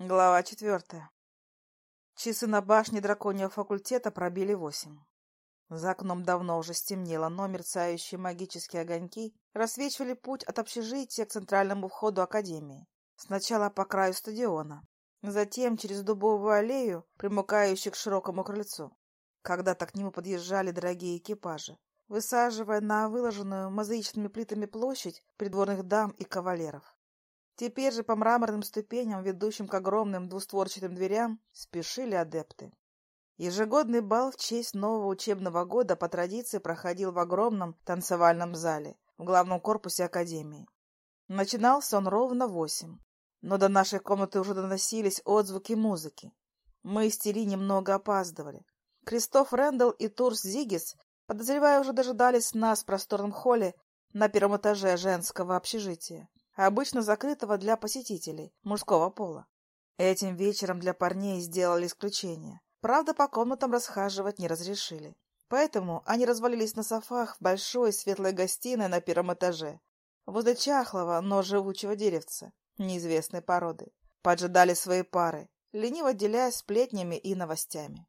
Глава четвертая. Часы на башне драконьего факультета пробили восемь. За окном давно уже стемнело, но мерцающие магические огоньки рассвечивали путь от общежития к центральному входу Академии. Сначала по краю стадиона, затем через дубовую аллею, примыкающую к широкому крыльцу. Когда-то к нему подъезжали дорогие экипажи, высаживая на выложенную мозаичными плитами площадь придворных дам и кавалеров. Теперь же по мраморным ступеням, ведущим к огромным двустворчатым дверям, спешили адепты. Ежегодный бал в честь нового учебного года по традиции проходил в огромном танцевальном зале в главном корпусе Академии. Начинался он ровно в восемь, но до нашей комнаты уже доносились отзвуки музыки. Мы с Тери немного опаздывали. Кристоф Рэндалл и Турс Зигис, подозревая, уже дожидались нас в просторном холле на первом этаже женского общежития обычно закрытого для посетителей мужского пола. Этим вечером для парней сделали исключение. Правда, по комнатам расхаживать не разрешили. Поэтому они развалились на софах в большой светлой гостиной на первом этаже, возле чахлого, но живучего деревца, неизвестной породы. Поджидали свои пары, лениво делясь сплетнями и новостями.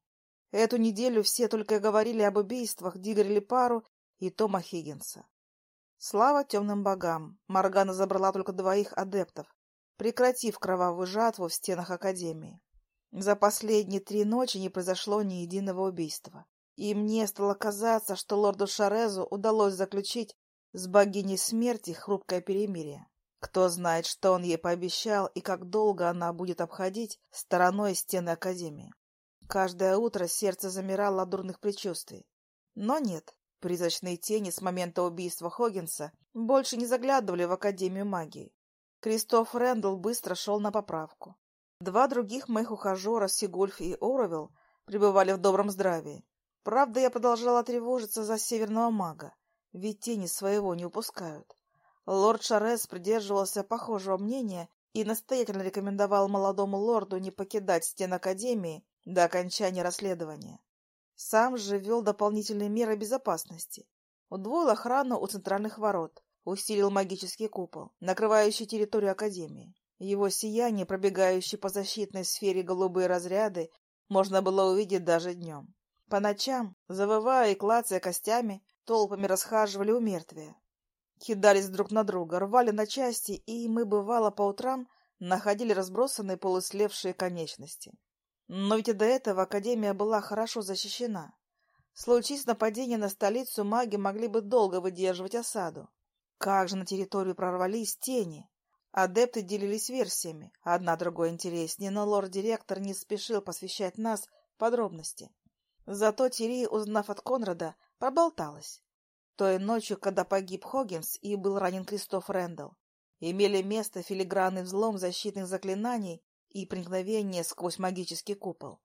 Эту неделю все только говорили об убийствах Дигрели Пару и Тома Хиггинса. Слава темным богам! Моргана забрала только двоих адептов, прекратив кровавую жатву в стенах Академии. За последние три ночи не произошло ни единого убийства. И мне стало казаться, что лорду Шарезу удалось заключить с богиней смерти хрупкое перемирие. Кто знает, что он ей пообещал и как долго она будет обходить стороной стены Академии. Каждое утро сердце замирало от дурных предчувствий. Но нет, Призрачные тени с момента убийства Хоггинса больше не заглядывали в Академию магии. Кристоф Рэндалл быстро шел на поправку. Два других моих ухажера, Сигульф и Оровилл, пребывали в добром здравии. Правда, я продолжала тревожиться за северного мага, ведь тени своего не упускают. Лорд Шарес придерживался похожего мнения и настоятельно рекомендовал молодому лорду не покидать стен Академии до окончания расследования. Сам же ввел дополнительные меры безопасности. Удвоил охрану у центральных ворот, усилил магический купол, накрывающий территорию Академии. Его сияние, пробегающее по защитной сфере голубые разряды, можно было увидеть даже днем. По ночам, завывая и клацая костями, толпами расхаживали у мертвия. Кидались друг на друга, рвали на части, и мы, бывало, по утрам находили разбросанные полуслевшие конечности. Но ведь и до этого Академия была хорошо защищена. Случись нападение на столицу, маги могли бы долго выдерживать осаду. Как же на территорию прорвались тени? Адепты делились версиями, одна другой интереснее, но лорд-директор не спешил посвящать нас подробности. Зато Тири, узнав от Конрада, проболталась. Той ночью, когда погиб Хоггинс и был ранен Кристоф Рэндалл, имели место филигранный взлом защитных заклинаний и проникновение сквозь магический купол.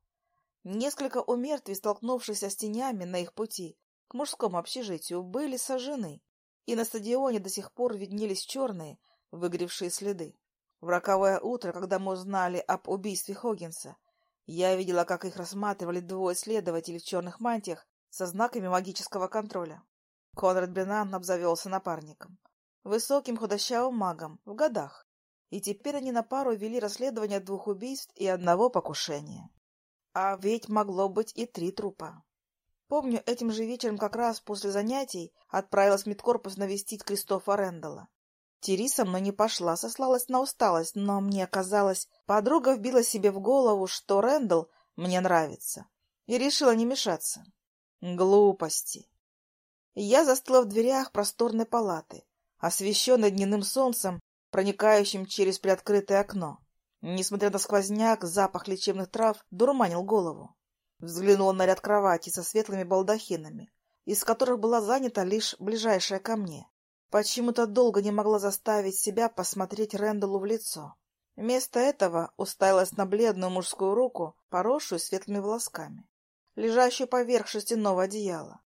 Несколько умертвий, столкнувшихся с тенями на их пути к мужскому общежитию, были сожжены, и на стадионе до сих пор виднелись черные, выгоревшие следы. В роковое утро, когда мы узнали об убийстве Хоггинса, я видела, как их рассматривали двое следователей в черных мантиях со знаками магического контроля. Конрад Бренан обзавелся напарником. Высоким худощавым магом, в годах, и теперь они на пару вели расследование двух убийств и одного покушения. А ведь могло быть и три трупа. Помню, этим же вечером как раз после занятий отправилась в медкорпус навестить Кристофа Рэндалла. Тири со мной не пошла, сослалась на усталость, но мне казалось, подруга вбила себе в голову, что Рэндалл мне нравится, и решила не мешаться. Глупости. Я застыла в дверях просторной палаты, освещенной дневным солнцем проникающим через приоткрытое окно. Несмотря на сквозняк, запах лечебных трав дурманил голову. Взглянула на ряд кроватей со светлыми балдахинами, из которых была занята лишь ближайшая ко мне. Почему-то долго не могла заставить себя посмотреть Рэндаллу в лицо. Вместо этого уставилась на бледную мужскую руку, поросшую светлыми волосками, лежащую поверх шерстяного одеяла.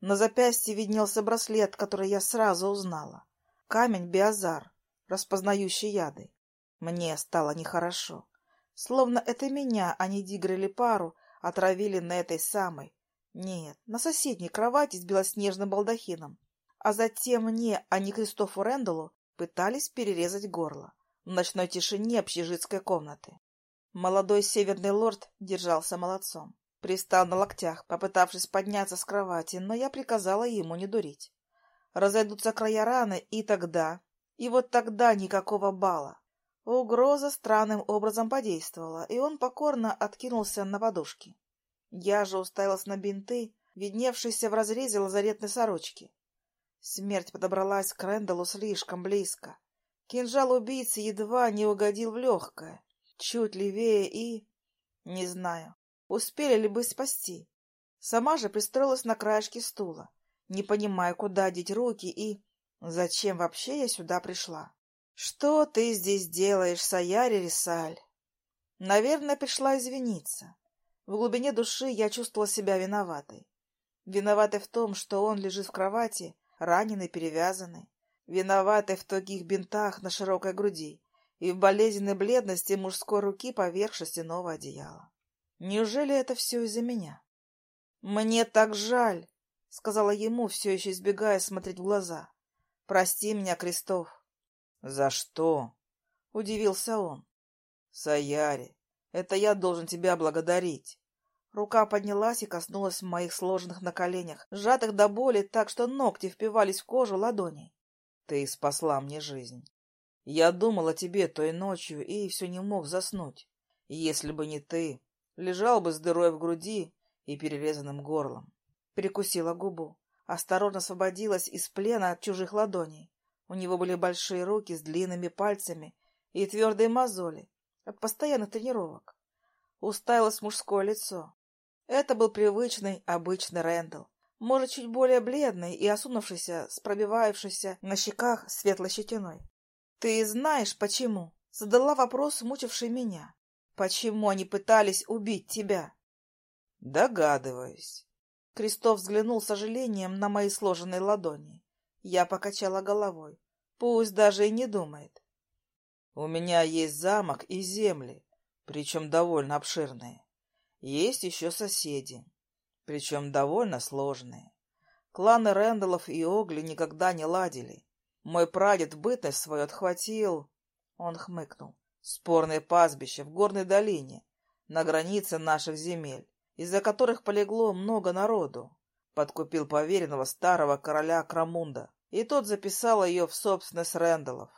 На запястье виднелся браслет, который я сразу узнала. Камень Биазар, распознающий яды. Мне стало нехорошо. Словно это меня, а не Дигр или пару, отравили на этой самой. Нет, на соседней кровати с белоснежным балдахином. А затем мне, а не Кристофу Рэндаллу, пытались перерезать горло в ночной тишине общежитской комнаты. Молодой северный лорд держался молодцом. Пристал на локтях, попытавшись подняться с кровати, но я приказала ему не дурить. Разойдутся края раны, и тогда... И вот тогда никакого бала. Угроза странным образом подействовала, и он покорно откинулся на подушки. Я же уставилась на бинты, видневшиеся в разрезе лазаретной сорочки. Смерть подобралась к Рэндаллу слишком близко. Кинжал убийцы едва не угодил в легкое, чуть левее и... Не знаю, успели ли бы спасти. Сама же пристроилась на краешке стула, не понимая, куда деть руки и... Зачем вообще я сюда пришла? Что ты здесь делаешь, Саяри Рисаль? Наверное, пришла извиниться. В глубине души я чувствовала себя виноватой. Виноватой в том, что он лежит в кровати, раненый, перевязанный. Виноватой в тугих бинтах на широкой груди и в болезненной бледности мужской руки поверх шерстяного одеяла. Неужели это все из-за меня? «Мне так жаль», — сказала ему, все еще избегая смотреть в глаза. «Прости меня, Крестов». «За что?» — удивился он. «Саяри, это я должен тебя благодарить». Рука поднялась и коснулась моих сложенных на коленях, сжатых до боли так, что ногти впивались в кожу ладоней. Ты спасла мне жизнь. Я думал о тебе той ночью и все не мог заснуть. Если бы не ты, лежал бы с дырой в груди и перерезанным горлом. Перекусила губу. Осторожно освободилась из плена от чужих ладоней. У него были большие руки с длинными пальцами и твердые мозоли от постоянных тренировок. Уставилось мужское лицо. Это был привычный, обычный Рэндалл может, чуть более бледный и осунувшийся, с пробивавшейся на щеках светлой щетиной. «Ты знаешь, почему?» — задала вопрос, мучивший меня. «Почему они пытались убить тебя?» «Догадываюсь». Крестов взглянул с сожалением на мои сложенные ладони. Я покачала головой. Пусть даже и не думает. «У меня есть замок и земли, причем довольно обширные. Есть еще соседи причем довольно сложные. Кланы Рэндаллов и Огли никогда не ладили. Мой прадед бытность свою отхватил... Он хмыкнул. Спорное пастбище в горной долине, на границе наших земель, из-за которых полегло много народу. Подкупил поверенного старого короля Крамунда, и тот записал ее в собственность Рэндаллов.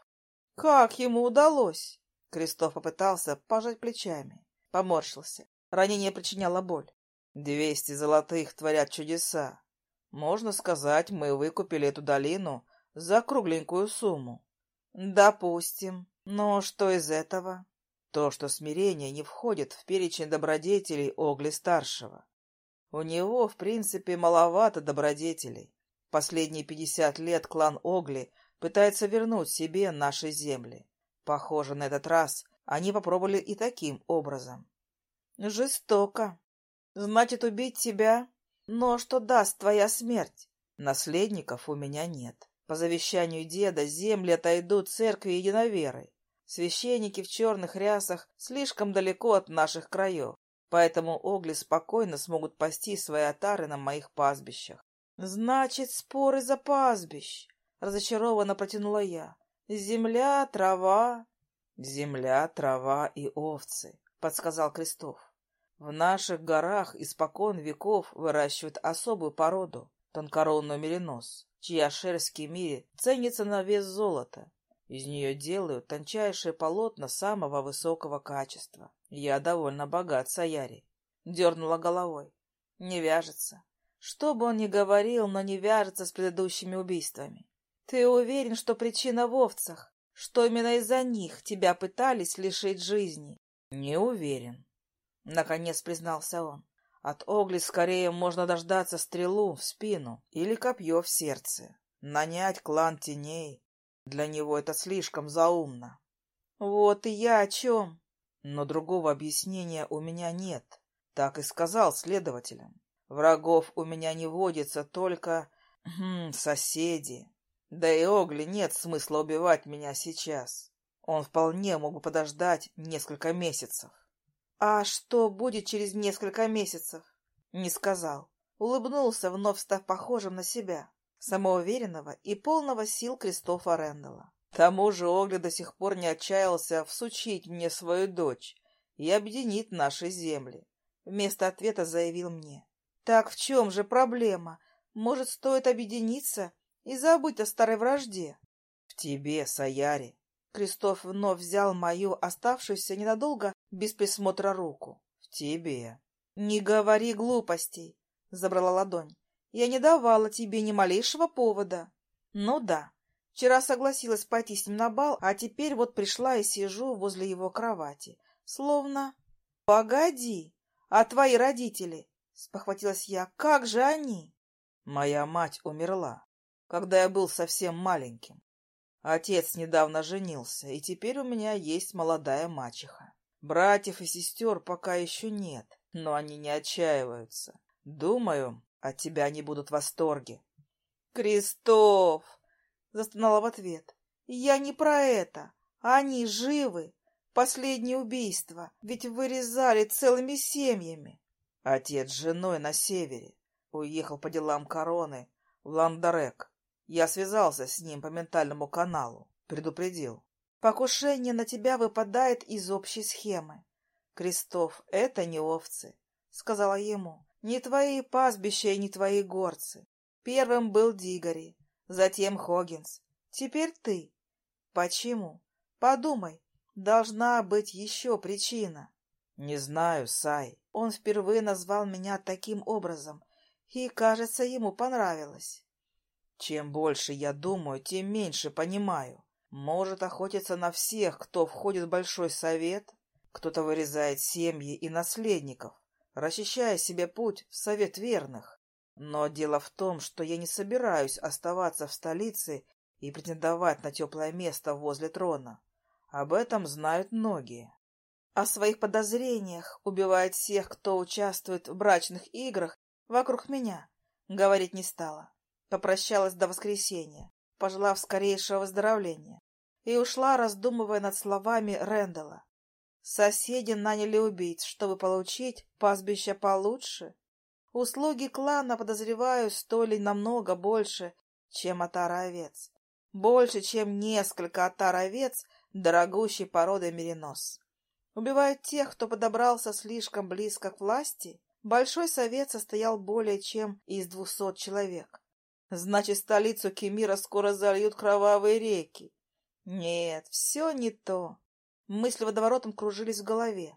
Как ему удалось? Крестов попытался пожать плечами. Поморщился. Ранение причиняло боль. Двести золотых творят чудеса. Можно сказать, мы выкупили эту долину за кругленькую сумму. Допустим. Но что из этого? То, что смирение не входит в перечень добродетелей Огли-старшего. У него, в принципе, маловато добродетелей. Последние пятьдесят лет клан Огли пытается вернуть себе наши земли. Похоже, на этот раз они попробовали и таким образом. Жестоко. Значит, убить тебя? Но что даст твоя смерть? Наследников у меня нет. По завещанию деда земли отойдут церкви единоверой. Священники в черных рясах слишком далеко от наших краев, поэтому огли спокойно смогут пасти свои отары на моих пастбищах. — Значит, споры за пастбищ, — разочарованно протянула я. — Земля, трава... — Земля, трава и овцы, — подсказал Крестов. В наших горах испокон веков выращивают особую породу — тонкоронную меринос, чья шерсть в Кемире ценится на вес золота. Из нее делают тончайшие полотна самого высокого качества. Я довольно богат, Саяри. Дернула головой. Не вяжется. Что бы он ни говорил, но не вяжется с предыдущими убийствами. Ты уверен, что причина в овцах? Что именно из-за них тебя пытались лишить жизни? Не уверен. — наконец признался он. От Огли скорее можно дождаться стрелу в спину или копье в сердце. Нанять клан теней. Для него это слишком заумно. Вот и я о чем. Но другого объяснения у меня нет. Так и сказал следователям. Врагов у меня не водится, только... Хм, соседи. Да и Огли нет смысла убивать меня сейчас. Он вполне мог бы подождать несколько месяцев. «А что будет через несколько месяцев?» Не сказал. Улыбнулся, вновь став похожим на себя, самоуверенного и полного сил Кристофа Рэндалла. К тому же Огли до сих пор не отчаялся всучить мне свою дочь и объединит наши земли. Вместо ответа заявил мне. Так в чем же проблема? Может, стоит объединиться и забыть о старой вражде? В тебе, Саяри. Кристоф вновь взял мою оставшуюся ненадолго без присмотра руку. В тебе. Не говори глупостей, забрала ладонь. Я не давала тебе ни малейшего повода. Ну да, вчера согласилась пойти с ним на бал, а теперь вот пришла и сижу возле его кровати. Словно... Погоди, а твои родители? Спохватилась я. Как же они? Моя мать умерла, когда я был совсем маленьким. Отец недавно женился, и теперь у меня есть молодая мачеха. Братьев и сестер пока еще нет, но они не отчаиваются. Думаю, от тебя они будут в восторге. Крестов! Застонала в ответ. Я не про это. Они живы. Последнее убийство. Ведь вырезали целыми семьями. Отец с женой на севере. Уехал по делам короны в Ландарек. Я связался с ним по ментальному каналу. Предупредил. Покушение на тебя выпадает из общей схемы. Крестов, это не овцы, сказала ему. Не твои пастбища и не твои горцы. Первым был Дигори, затем Хоггинс. Теперь ты. Почему? Подумай, должна быть еще причина. Не знаю, Сай. Он впервые назвал меня таким образом, и, кажется, ему понравилось. Чем больше я думаю, тем меньше понимаю. Может охотиться на всех, кто входит в Большой Совет, кто-то вырезает семьи и наследников, расчищая себе путь в совет верных. Но дело в том, что я не собираюсь оставаться в столице и претендовать на теплое место возле трона. Об этом знают многие. О своих подозрениях убивает всех, кто участвует в брачных играх вокруг меня. Говорить не стала. Попрощалась до воскресенья, пожелав скорейшего выздоровления, и ушла, раздумывая над словами Рэндала. Соседи наняли убийц, чтобы получить пастбище получше. Услуги клана, подозреваю, стоили намного больше, чем отар овец. Больше, чем несколько отар овец дорогущей породы меринос. Убивают тех, кто подобрался слишком близко к власти. Большой совет состоял более чем из двухсот человек. Значит, столицу Кемира скоро зальют кровавые реки. Нет, все не то. Мысли водоворотом кружились в голове.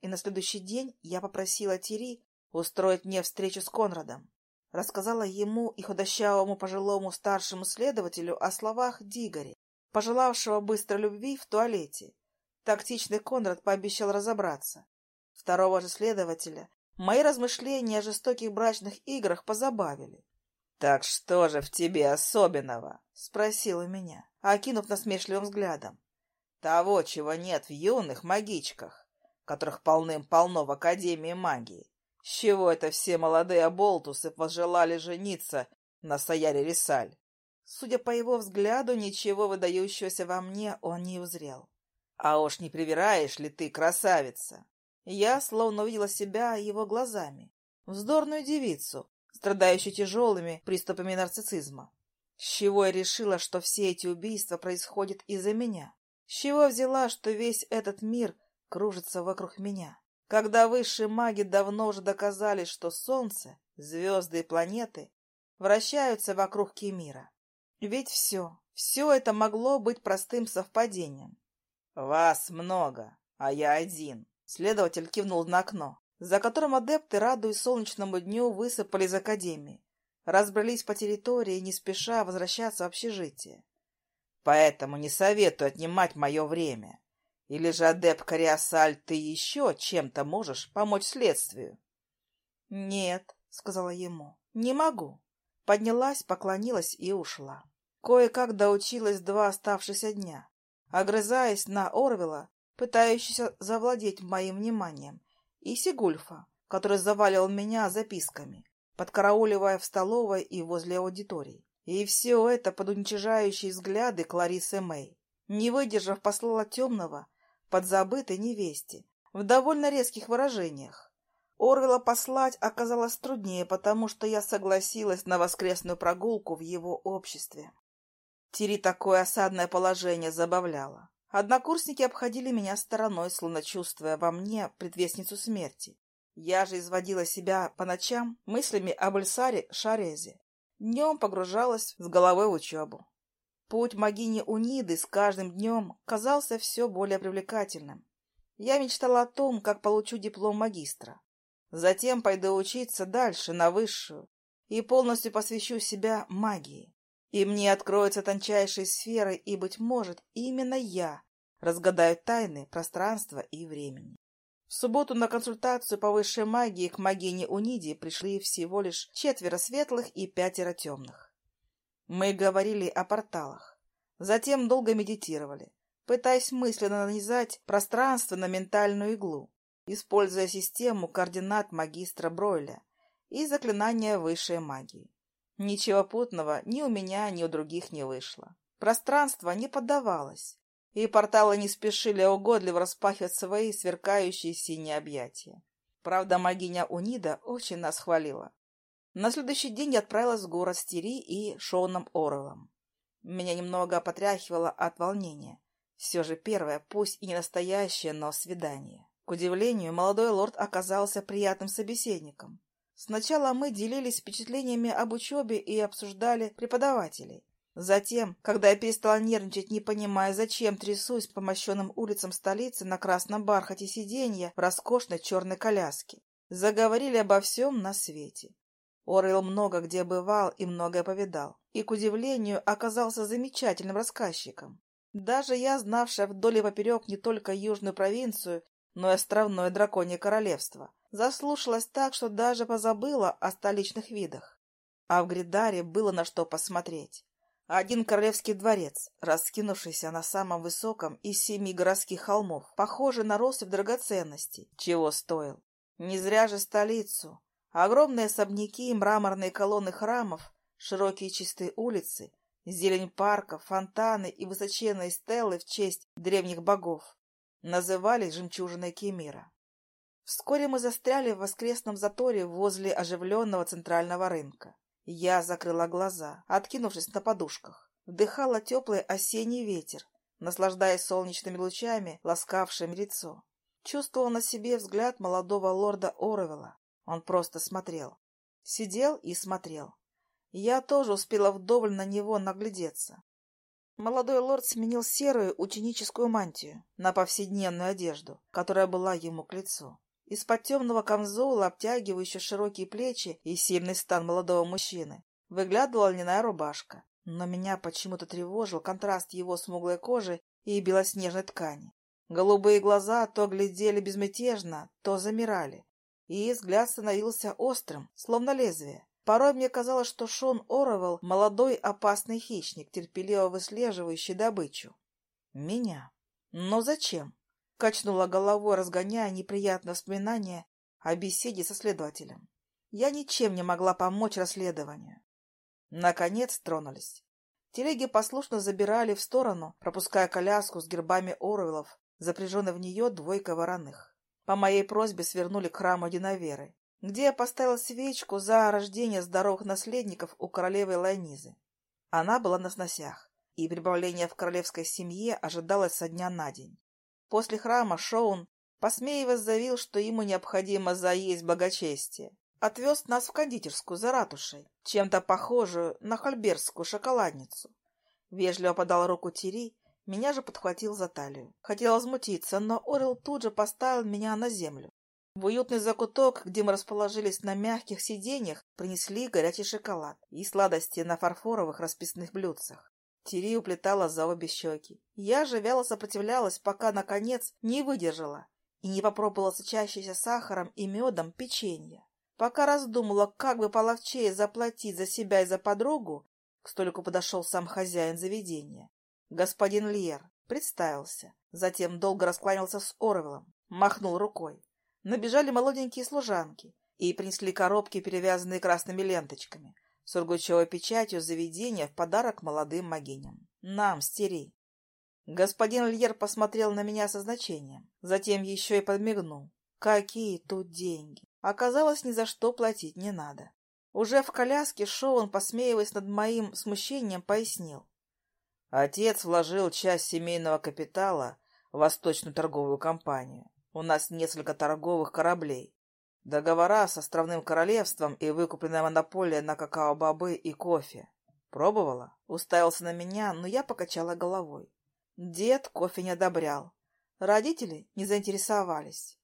И на следующий день я попросила Тири устроить мне встречу с Конрадом. Рассказала ему и худощавому пожилому старшему следователю о словах Дигори, пожелавшего быстрой любви в туалете. Тактичный Конрад пообещал разобраться. Второго же следователя мои размышления о жестоких брачных играх позабавили. — Так что же в тебе особенного? — спросил у меня, окинув насмешливым взглядом. Того, чего нет в юных магичках, которых полным-полно в Академии магии. С чего это все молодые оболтусы пожелали жениться на Саяре Рисаль? Судя по его взгляду, ничего выдающегося во мне он не узрел. А уж не привираешь ли ты, красавица? Я словно увидела себя его глазами. Вздорную девицу, страдающую тяжелыми приступами нарциссизма. С чего я решила, что все эти убийства происходят из-за меня? С чего взяла, что весь этот мир кружится вокруг меня? Когда высшие маги давно уже доказали, что Солнце, звезды и планеты вращаются вокруг Кемира. Ведь все, все это могло быть простым совпадением. «Вас много, а я один», — следователь кивнул на окно, за которым адепты, радуясь солнечному дню, высыпали из Академии, разбрались по территории, не спеша возвращаться в общежитие. Поэтому не советую отнимать мое время. Или же, адепт Кориасаль, ты еще чем-то можешь помочь следствию? — Нет, — сказала ему, — не могу. Поднялась, поклонилась и ушла. Кое-как доучилась два оставшихся дня, огрызаясь на Орвела, пытающийся завладеть моим вниманием, и Сигульфа, который заваливал меня записками, подкарауливая в столовой и возле аудиторий. И все это под уничижающие взгляды Кларисы Мэй. Не выдержав, послала темного под забытой невесте в довольно резких выражениях. Орвела послать оказалось труднее, потому что я согласилась на воскресную прогулку в его обществе. Тири такое осадное положение забавляло. Однокурсники обходили меня стороной, словно чувствуя во мне предвестницу смерти. Я же изводила себя по ночам мыслями об Эльсаре Шарезе. Днем погружалась с головой в учебу. Путь могини Униды с каждым днем казался все более привлекательным. Я мечтала о том, как получу диплом магистра. Затем пойду учиться дальше, на высшую, и полностью посвящу себя магии. И мне откроются тончайшие сферы, и, быть может, именно я разгадаю тайны пространства и времени. В субботу на консультацию по высшей магии к магине Униди пришли всего лишь четверо светлых и пятеро темных. Мы говорили о порталах. Затем долго медитировали, пытаясь мысленно нанизать пространство на ментальную иглу, используя систему координат магистра Бройля и заклинания высшей магии. Ничего путного ни у меня, ни у других не вышло. Пространство не поддавалось, и порталы не спешили угодливо распахивать свои сверкающие синие объятия. Правда, магиня Унида очень нас хвалила. На следующий день я отправилась в город с Тири и Шоуном Орлом. Меня немного потряхивало от волнения. Все же первое, пусть и не настоящее, но свидание. К удивлению, молодой лорд оказался приятным собеседником. Сначала мы делились впечатлениями об учебе и обсуждали преподавателей. Затем, когда я перестала нервничать, не понимая, зачем трясусь по мощенным улицам столицы на красном бархате сиденья в роскошной черной коляске, заговорили обо всем на свете. Орел много где бывал и многое повидал, и, к удивлению, оказался замечательным рассказчиком. Даже я, знавшая вдоль и поперек не только южную провинцию, но и островное драконье королевство, заслушалась так, что даже позабыла о столичных видах. А в Гридаре было на что посмотреть. Один королевский дворец, раскинувшийся на самом высоком из семи городских холмов, похожий на россыпь драгоценностей, чего стоил. Не зря же столицу. Огромные особняки, мраморные колонны храмов, широкие чистые улицы, зелень парков, фонтаны и высоченные стелы в честь древних богов назывались жемчужиной Кемира. Вскоре мы застряли в воскресном заторе возле оживленного центрального рынка. Я закрыла глаза, откинувшись на подушках. Вдыхала теплый осенний ветер, наслаждаясь солнечными лучами, ласкавшими лицо. Чувствовала на себе взгляд молодого лорда Оровела. Он просто смотрел. Сидел и смотрел. Я тоже успела вдоволь на него наглядеться. Молодой лорд сменил серую ученическую мантию на повседневную одежду, которая была ему к лицу. Из-под темного камзола, обтягивающего широкие плечи и сильный стан молодого мужчины, выглядывала льняная рубашка. Но меня почему-то тревожил контраст его смуглой кожи и белоснежной ткани. Голубые глаза то глядели безмятежно, то замирали, и взгляд становился острым, словно лезвие. Порой мне казалось, что Шон Оровелл — молодой опасный хищник, терпеливо выслеживающий добычу. Меня. Но зачем? Качнула головой, разгоняя неприятные воспоминания о беседе со следователем. Я ничем не могла помочь расследованию. Наконец тронулись. Телеги послушно забирали в сторону, пропуская коляску с гербами Оруэллов, запряженной в нее двойкой вороных. По моей просьбе свернули к храму Динаверы где я поставила свечку за рождение здоровых наследников у королевы Лайнизы. Она была на сносях, и прибавление в королевской семье ожидалось со дня на день. После храма Шоун, посмеиваясь, заявил, что ему необходимо заесть благочестие. Отвез нас в кондитерскую за ратушей, чем-то похожую на хольберскую шоколадницу. Вежливо подал руку Тири, меня же подхватил за талию. Хотел возмутиться, но Орел тут же поставил меня на землю. В уютный закуток, где мы расположились на мягких сиденьях, принесли горячий шоколад и сладости на фарфоровых расписных блюдцах. Тири уплетала за обе щеки. Я же вяло сопротивлялась, пока, наконец, не выдержала и не попробовала сочащееся сахаром и медом печенье. Пока раздумала, как бы половчее заплатить за себя и за подругу, к столику подошел сам хозяин заведения. Господин Льер представился, затем долго раскланялся с Орвелом, махнул рукой. Набежали молоденькие служанки и принесли коробки, перевязанные красными ленточками, с ургучевой печатью заведения в подарок молодым могиням. Нам, стери. Господин Льер посмотрел на меня со значением, затем еще и подмигнул. Какие тут деньги! Оказалось, ни за что платить не надо. Уже в коляске Шоун, посмеиваясь над моим смущением, пояснил. Отец вложил часть семейного капитала в Восточную торговую компанию. У нас несколько торговых кораблей. Договора с островным королевством и выкупленная монополия на какао-бобы и кофе. Пробовала? Уставился на меня, но я покачала головой. Дед кофе не одобрял. Родители не заинтересовались.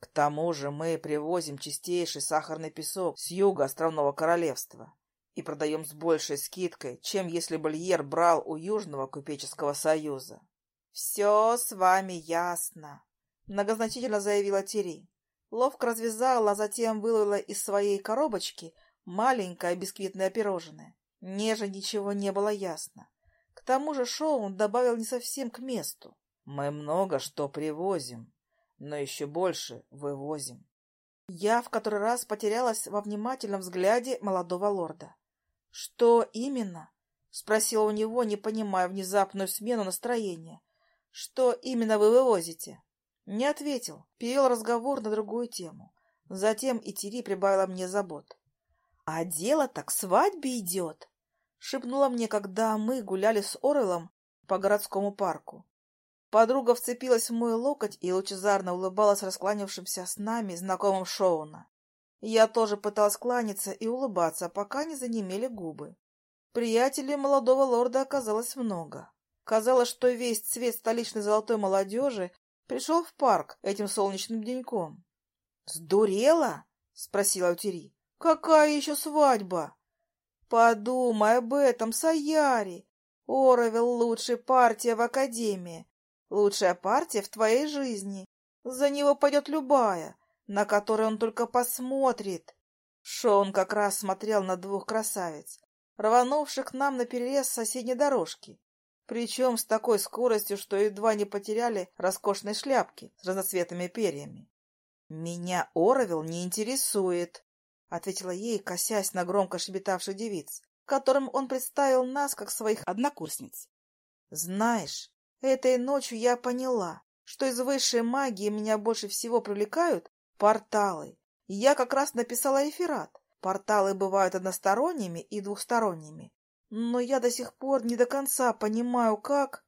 К тому же мы привозим чистейший сахарный песок с юга островного королевства и продаем с большей скидкой, чем если бы Льер брал у Южного купеческого союза. — Все с вами ясно, — многозначительно заявила Тири. Ловко развязала, а затем выловила из своей коробочки маленькое бисквитное пирожное. Мне же ничего не было ясно. К тому же Шоун добавил не совсем к месту. Мы много что привозим, но еще больше вывозим. Я в который раз потерялась во внимательном взгляде молодого лорда. — Что именно? — спросила у него, не понимая внезапную смену настроения. — Что именно вы вывозите? Не ответил, перевел разговор на другую тему. Затем и Тири прибавила мне забот. — А дело так свадьбе идет, — шепнула мне, когда мы гуляли с Орелом по городскому парку. Подруга вцепилась в мой локоть и лучезарно улыбалась раскланившимся с нами знакомым Шоуна. Я тоже пыталась кланяться и улыбаться, пока не занемели губы. Приятелей молодого лорда оказалось много. Казалось, что весь цвет столичной золотой молодежи Пришел в парк этим солнечным деньком. — Сдурела? — спросила Утери. — Какая еще свадьба? — Подумай об этом, Саяри. Оровел — лучшая партия в Академии. Лучшая партия в твоей жизни. За него пойдет любая, на которую он только посмотрит. Шоун как раз смотрел на двух красавиц, рванувших к нам на перерез соседней дорожки. Причем с такой скоростью, что едва не потеряли роскошные шляпки с разноцветными перьями. «Меня Оровел не интересует», — ответила ей, косясь на громко шебетавших девиц, которым он представил нас как своих однокурсниц. «Знаешь, этой ночью я поняла, что из высшей магии меня больше всего привлекают порталы. Я как раз написала эфират. Порталы бывают односторонними и двухсторонними. Но я до сих пор не до конца понимаю, как...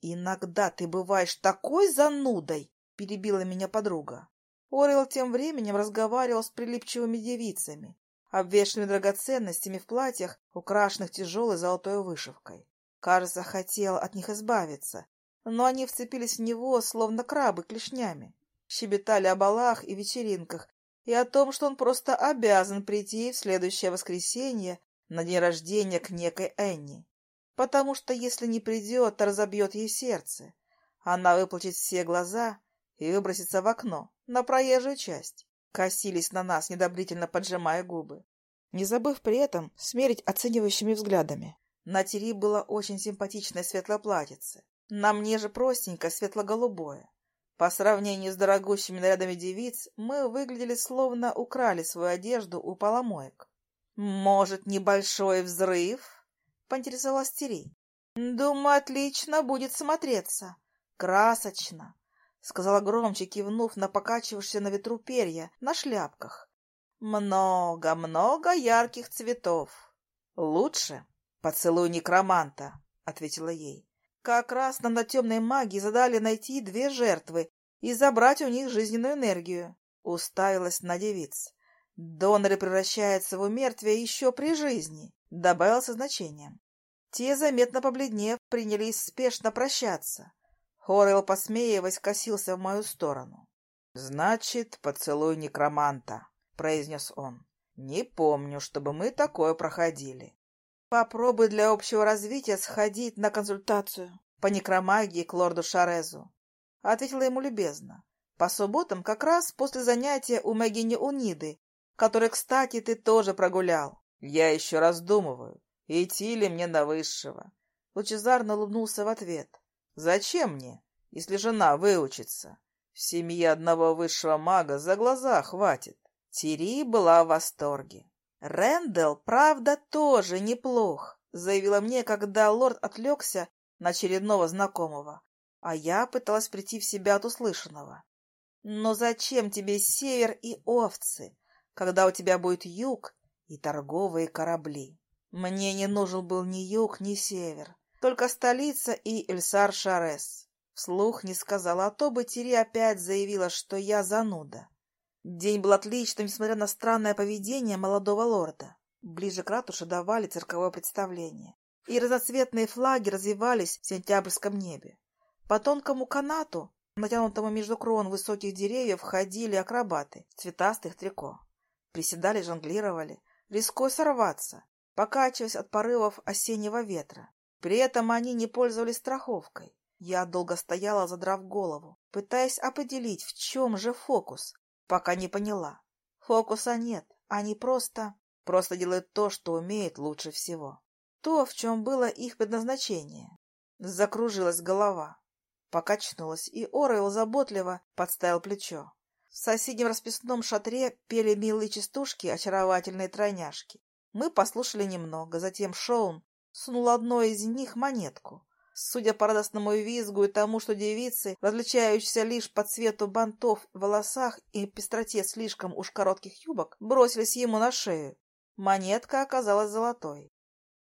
Иногда ты бываешь такой занудой, перебила меня подруга. Орел тем временем разговаривал с прилипчивыми девицами, обвешанными драгоценностями в платьях, украшенных тяжелой золотой вышивкой. Кажется, хотел от них избавиться, но они вцепились в него, словно крабы клешнями. Щебетали о балах и вечеринках, и о том, что он просто обязан прийти в следующее воскресенье на день рождения к некой Энни, потому что если не придет, то разобьет ей сердце. Она выплачет все глаза и выбросится в окно, на проезжую часть. Косились на нас, недобрительно поджимая губы, не забыв при этом смерить оценивающими взглядами. На Тери было очень симпатичное светлое платьице, на мне же простенькое светло-голубое. По сравнению с дорогущими нарядами девиц, мы выглядели словно украли свою одежду у поломоек. «Может, небольшой взрыв?» — поинтересовалась Тери. «Думаю, отлично будет смотреться. Красочно!» — сказала громче, кивнув на покачивающиеся на ветру перья на шляпках. «Много-много ярких цветов. Лучше поцелуй некроманта», — ответила ей. «Как раз нам на темной магии задали найти две жертвы и забрать у них жизненную энергию», — уставилась на девиц. Доноры превращаются в умертвие еще при жизни, добавил со значением. Те, заметно побледнев, принялись спешно прощаться. Хорел, посмеиваясь, косился в мою сторону. — Значит, поцелуй некроманта, — произнес он. — Не помню, чтобы мы такое проходили. Попробуй для общего развития сходить на консультацию по некромагии к лорду Шарезу. Ответила ему любезно. По субботам как раз после занятия у Мэгини Униды который, кстати, ты тоже прогулял. Я еще раздумываю, идти ли мне на высшего. Лучезарно улыбнулся в ответ. Зачем мне, если жена выучится? В семье одного высшего мага за глаза хватит. Тири была в восторге. Рэндалл, правда, тоже неплох, заявила мне, когда лорд отвлекся на очередного знакомого, а я пыталась прийти в себя от услышанного. Но зачем тебе север и овцы? Когда у тебя будет юг и торговые корабли. Мне не нужен был ни юг, ни север. Только столица и Эльсар Шарес. Вслух не сказала, а то бы Тири опять заявила, что я зануда. День был отличным, несмотря на странное поведение молодого лорда. Ближе к ратуше давали цирковое представление, и разноцветные флаги развивались в сентябрьском небе. По тонкому канату, натянутому между крон высоких деревьев, ходили акробаты в цветастых трико. Приседали, жонглировали, рискуя сорваться, покачиваясь от порывов осеннего ветра. При этом они не пользовались страховкой. Я долго стояла, задрав голову, пытаясь определить, в чем же фокус, пока не поняла. Фокуса нет, они просто... просто делают то, что умеют лучше всего. То, в чем было их предназначение. Закружилась голова, покачнулась, и Орел заботливо подставил плечо. В соседнем расписном шатре пели милые частушки, очаровательные тройняшки. Мы послушали немного, затем Шоун сунул одной из них монетку. Судя по радостному визгу и тому, что девицы, различающиеся лишь по цвету бантов в волосах и пестроте слишком уж коротких юбок, бросились ему на шею. Монетка оказалась золотой.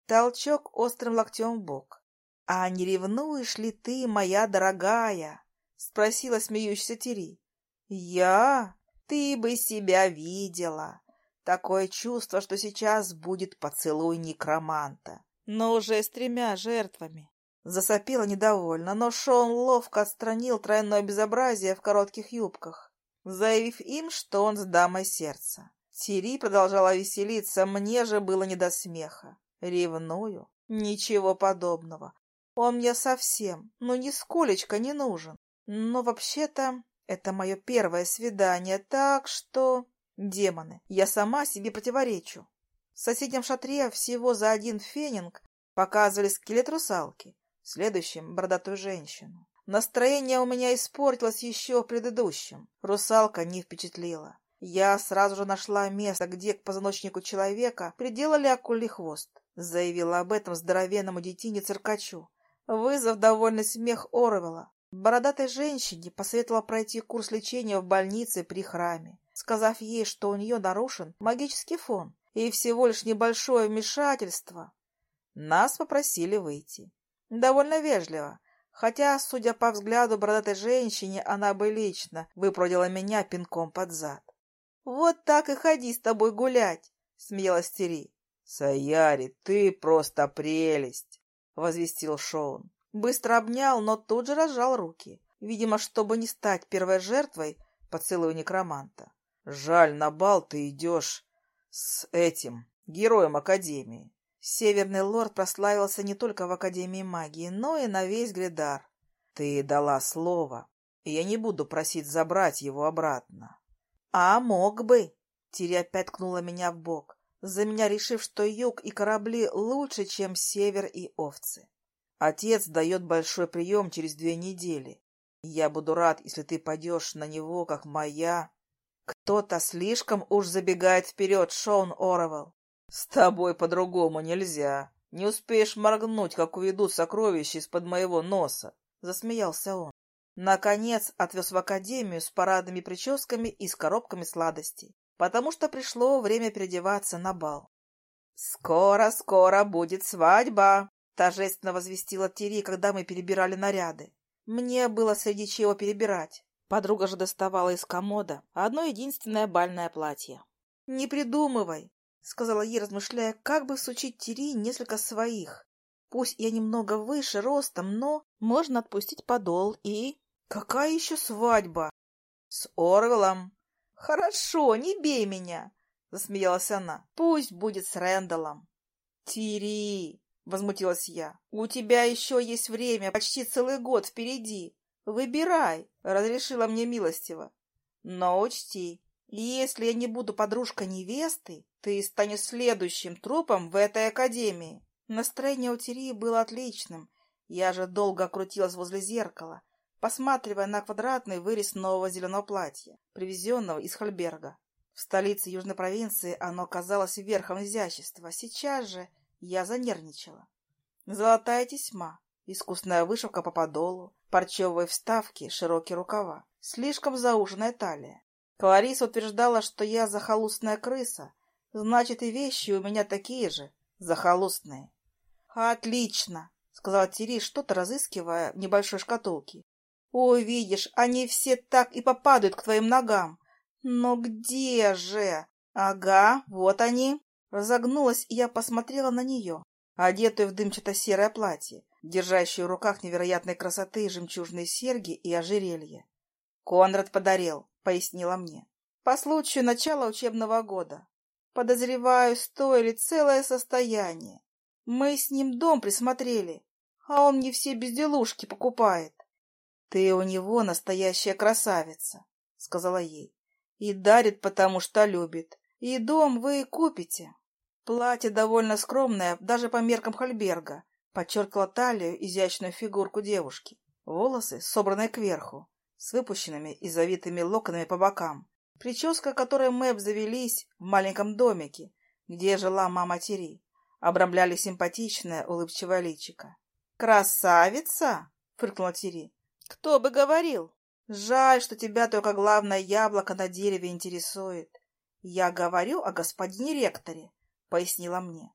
Толчок острым локтем в бок. — А не ревнуешь ли ты, моя дорогая? — спросила смеющаяся Тири. — Я? Ты бы себя видела. Такое чувство, что сейчас будет поцелуй некроманта, но уже с тремя жертвами. Засопела недовольно, но Шон ловко отстранил тройное безобразие в коротких юбках, заявив им, что он с дамой сердца. Тири продолжала веселиться, мне же было не до смеха. Ревную? Ничего подобного. Он мне совсем, ну, нисколечко не нужен. Но вообще-то это мое первое свидание, так что... Демоны, я сама себе противоречу. В соседнем шатре всего за один фенинг показывали скелет русалки, в следующем — бородатую женщину. Настроение у меня испортилось еще в предыдущем. Русалка не впечатлила. Я сразу же нашла место, где к позвоночнику человека приделали акулий хвост. Заявила об этом здоровенному детине-циркачу, вызвав довольный смех Орвела. Бородатой женщине посоветовала пройти курс лечения в больнице при храме сказав ей, что у нее нарушен магический фон и всего лишь небольшое вмешательство. Нас попросили выйти. Довольно вежливо, хотя, судя по взгляду бородатой женщине, она бы лично выпроводила меня пинком под зад. «Вот так и ходи с тобой гулять!» — смеялась Тери. «Саяри, ты просто прелесть!» — возвестил Шоун. Быстро обнял, но тут же разжал руки, видимо, чтобы не стать первой жертвой поцелуя некроманта. Жаль, на бал ты идешь с этим, героем Академии. Северный лорд прославился не только в Академии магии, но и на весь Гридар. Ты дала слово, и я не буду просить забрать его обратно. А мог бы. Тири опять ткнула меня в бок, за меня решив, что юг и корабли лучше, чем север и овцы. Отец дает большой прием через две недели. Я буду рад, если ты пойдешь на него, как моя кто-то слишком уж забегает вперед, Шоун Оровелл. С тобой по-другому нельзя. Не успеешь моргнуть, как уведут сокровища из-под моего носа. Засмеялся он. Наконец отвез в академию с парадными прическами и с коробками сладостей, потому что пришло время переодеваться на бал. «Скоро, скоро будет свадьба!» — торжественно возвестила Тири, когда мы перебирали наряды. Мне было среди чего перебирать. Подруга же доставала из комода одно единственное бальное платье. — Не придумывай, — сказала ей, размышляя, как бы сучить Тири несколько своих. Пусть я немного выше ростом, но можно отпустить подол и... Какая еще свадьба? С Орвелом. Хорошо, не бей меня, засмеялась она. Пусть будет с Рэндаллом. Тири, возмутилась я. У тебя еще есть время, почти целый год впереди. «Выбирай», — разрешила мне милостиво. «Но учти, если я не буду подружкой невесты, ты станешь следующим трупом в этой академии». Настроение у Терии было отличным. Я же долго крутилась возле зеркала, посматривая на квадратный вырез нового зеленого платья, привезенного из Хольберга. В столице южной провинции оно казалось верхом изящества. Сейчас же я занервничала. Золотая тесьма, искусная вышивка по подолу, парчевые вставки, широкие рукава, слишком зауженная талия. Клариса утверждала, что я захолустная крыса, значит и вещи у меня такие же, захолустные. «Отлично!» — сказала Тири, что-то разыскивая в небольшой шкатулке. Ой, видишь, они все так и попадают к твоим ногам. Но где же? Ага, вот они. Разогнулась, и я посмотрела на нее, одетую в дымчато-серое платье, держащую в руках невероятной красоты жемчужные серьги и ожерелье. Конрад подарил, пояснила мне. По случаю начала учебного года. Подозреваю, стоили целое состояние. Мы с ним дом присмотрели, а он не все безделушки покупает. — Ты у него настоящая красавица, — сказала ей. — И дарит, потому что любит. И дом вы купите. Платье довольно скромное, даже по меркам Хольберга, подчеркивало талию, изящную фигурку девушки. Волосы, собранные кверху, с выпущенными и завитыми локонами по бокам, Прическа, которой мы обзавелись в маленьком домике, где жила мама Тери, обрамляли симпатичное улыбчивое личико. «Красавица!» — фыркнула Тери. «Кто бы говорил! Жаль, что тебя только главное яблоко на дереве интересует. Я говорю о господине ректоре», — пояснила мне.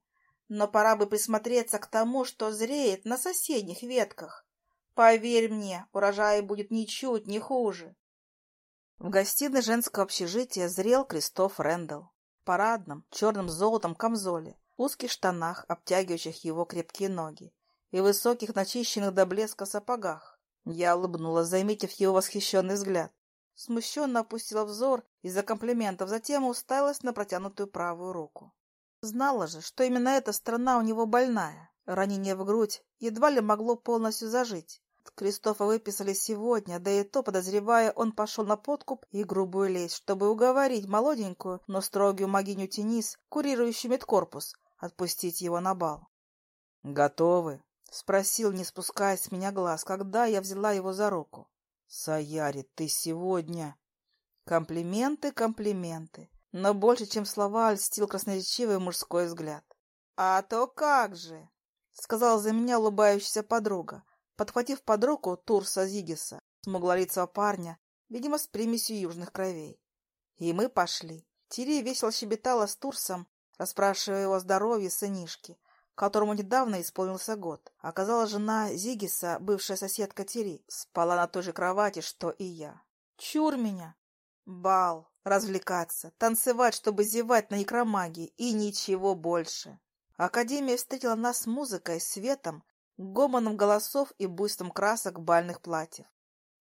«Но пора бы присмотреться к тому, что зреет на соседних ветках. Поверь мне, урожай будет ничуть не хуже. В гостиной женского общежития зрел Кристоф Рэндалл. В парадном, черным золотом камзоле, узких штанах, обтягивающих его крепкие ноги, и высоких, начищенных до блеска сапогах. Я улыбнулась, заметив его восхищенный взгляд. Смущенно опустила взор из-за комплиментов, затем уставилась на протянутую правую руку. Знала же, что именно эта сторона у него больная. Ранение в грудь едва ли могло полностью зажить. Кристофа выписали сегодня, да и то, подозревая, он пошел на подкуп и грубую лесть, чтобы уговорить молоденькую, но строгую магиню Тенис, курирующую медкорпус, отпустить его на бал. — Готовы? — спросил, не спуская с меня глаз, когда я взяла его за руку. — Саяри, ты сегодня... Комплименты, комплименты. Но больше, чем слова, льстил красноречивый мужской взгляд. — А то как же! — сказала за меня улыбающаяся подруга, подхватив под руку Турса Зигиса, смуглолицего парня, видимо, с примесью южных кровей. И мы пошли. Тири весело щебетала с Турсом, расспрашивая его о здоровье сынишки, которому недавно исполнился год. Оказалась жена Зигиса, бывшая соседка Тири, спала на той же кровати, что и я. Чур меня! Бал, развлекаться, танцевать, чтобы зевать на некромагии, и ничего больше. Академия встретила нас музыкой, светом гомоном голосов и буйством красок бальных платьев.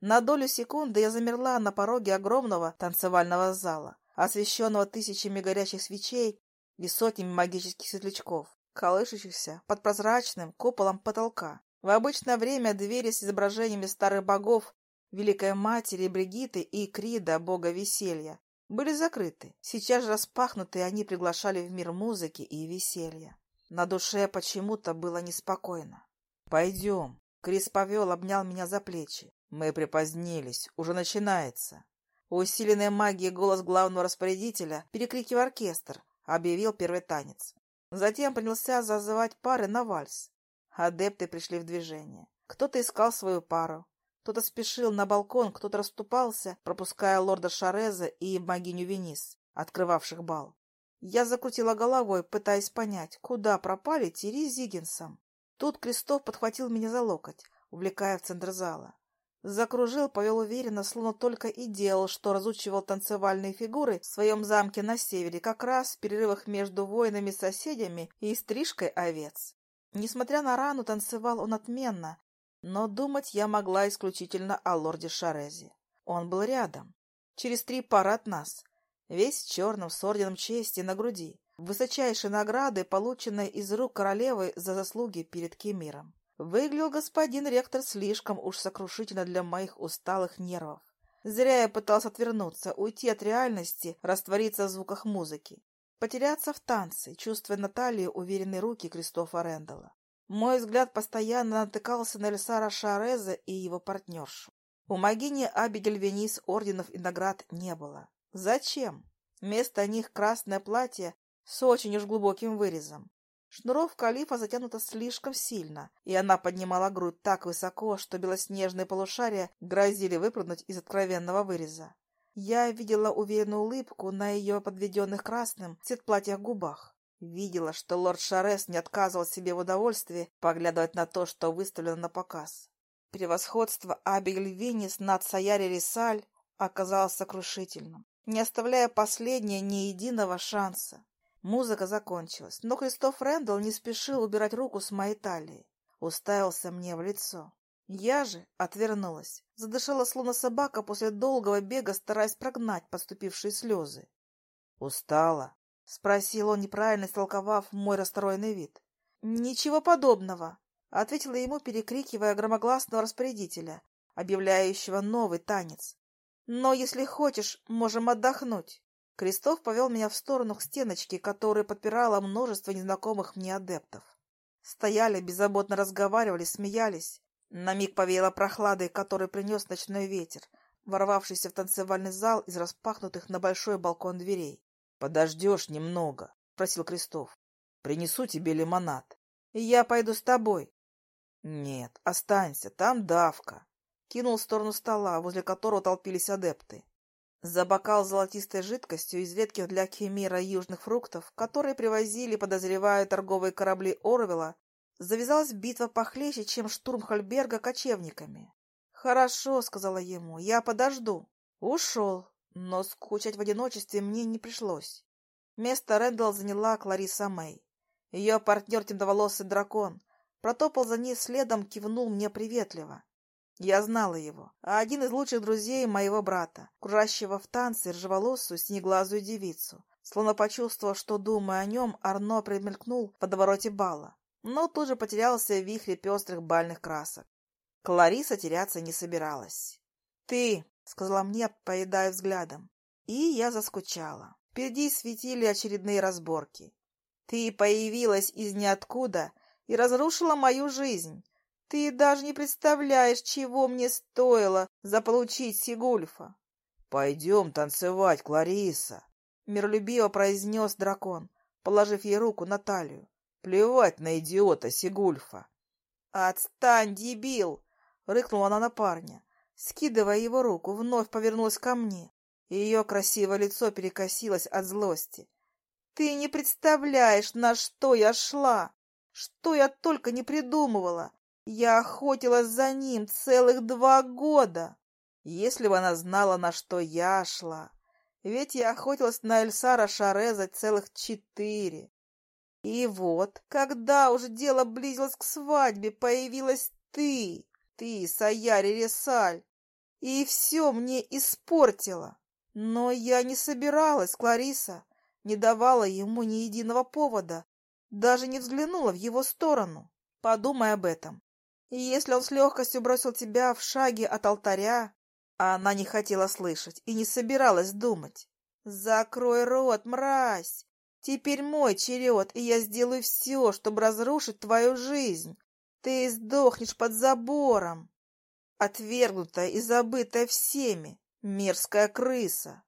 На долю секунды я замерла на пороге огромного танцевального зала, освещенного тысячами горячих свечей и сотнями магических светлячков, колышущихся под прозрачным куполом потолка. В обычное время двери с изображениями старых богов, Великой Матери, Бригиты и Крида, бога веселья, были закрыты. Сейчас же распахнутые они приглашали в мир музыки и веселья. На душе почему-то было неспокойно. «Пойдем». Крис повел, обнял меня за плечи. «Мы припозднились. Уже начинается». Усиленная магией голос главного распорядителя, перекрикивая оркестр, объявил первый танец. Затем принялся зазывать пары на вальс. Адепты пришли в движение. Кто-то искал свою пару, кто-то спешил на балкон, кто-то расступался, пропуская лорда Шареза и магиню Венис, открывавших бал. Я закрутила головой, пытаясь понять, куда пропали Тири с Зиггинсом. Тут Крестов подхватил меня за локоть, увлекая в центр зала. Закружил, повел уверенно, словно только и делал, что разучивал танцевальные фигуры в своем замке на севере, как раз в перерывах между воинами-соседями и стрижкой овец. Несмотря на рану, танцевал он отменно, но думать я могла исключительно о лорде Шарезе. Он был рядом, через три пары от нас, весь в черном, с орденом чести на груди высочайшей награды, полученной из рук королевы за заслуги перед Кемиром. Выглядел господин ректор слишком уж сокрушительно для моих усталых нервов. Зря я пытался отвернуться, уйти от реальности, раствориться в звуках музыки. Потеряться в танце, чувствуя на уверенные руки Кристофа Рэндалла. Мой взгляд постоянно натыкался на Эльсара Шареза и его партнершу. У могини Абигель Венис орденов и наград не было. Зачем? Вместо них красное платье с очень уж глубоким вырезом. Шнуровка олифа затянута слишком сильно, и она поднимала грудь так высоко, что белоснежные полушария грозили выпрыгнуть из откровенного выреза. Я видела уверенную улыбку на ее подведенных красным цвет платьях губах. Видела, что лорд Шарес не отказывал себе в удовольствии поглядывать на то, что выставлено на показ. Превосходство Абигель Виннис над Саяри Рисаль оказалось сокрушительным, не оставляя последнее ни единого шанса. Музыка закончилась, но Кристоф Рэндалл не спешил убирать руку с моей талии. Уставился мне в лицо. Я же отвернулась, задышала словно собака после долгого бега, стараясь прогнать подступившие слезы. «Устала?» — спросил он, неправильно истолковав мой расстроенный вид. «Ничего подобного», — ответила ему, перекрикивая громогласного распорядителя, объявляющего новый танец. «Но если хочешь, можем отдохнуть». Крестов повел меня в сторону к стеночке, которая подпирала множество незнакомых мне адептов. Стояли, беззаботно разговаривали, смеялись, на миг повеяло прохладой, который принес ночной ветер, ворвавшийся в танцевальный зал из распахнутых на большой балкон дверей. — Подождешь немного, — просил Крестов. — Принесу тебе лимонад. — Я пойду с тобой. — Нет, останься, там давка. Кинул в сторону стола, возле которого толпились адепты. За бокал золотистой жидкостью из редких для Кемира южных фруктов, которые привозили, подозревая, торговые корабли Орвела, Завязалась битва похлеще, чем штурм Хольберга кочевниками. «Хорошо», — сказала ему, — «я подожду». Ушел, но скучать в одиночестве мне не пришлось. Место Рэндалл заняла Клариса Мэй. Ее партнер темноволосый дракон протопал за ней следом, кивнул мне приветливо. Я знала его, а один из лучших друзей моего брата, кружащего в танце ржеволосую синеглазую девицу. Словно почувствовав, что, думая о нем, Арно примелькнул в водовороте бала но тут же потерялся в вихре пестрых бальных красок. Клариса теряться не собиралась. «Ты!» — сказала мне, поедая взглядом. И я заскучала. Впереди светили очередные разборки. «Ты появилась из ниоткуда и разрушила мою жизнь. Ты даже не представляешь, чего мне стоило заполучить Сигульфа». «Пойдем танцевать, Клариса!» — миролюбиво произнес дракон, положив ей руку на талию. Плевать на идиота Сигульфа. «Отстань, дебил!» — рыкнула она на парня. Скидывая его руку, вновь повернулась ко мне. Ее красивое лицо перекосилось от злости. «Ты не представляешь, на что я шла! Что я только не придумывала! Я охотилась за ним целых два года! Если бы она знала, на что я шла! Ведь я охотилась на Эльсара Шареза целых четыре! И вот, когда уже дело близилось к свадьбе, появилась ты, ты, Саяри Ресаль, и все мне испортила. Но я не собиралась, Клариса, не давала ему ни единого повода, даже не взглянула в его сторону. Подумай об этом. И если он с легкостью бросил тебя в шаге от алтаря, а она не хотела слышать и не собиралась думать. «Закрой рот, мразь! Теперь мой черед, и я сделаю все, чтобы разрушить твою жизнь. Ты сдохнешь под забором. Отвергнутая и забытая всеми, мерзкая крыса.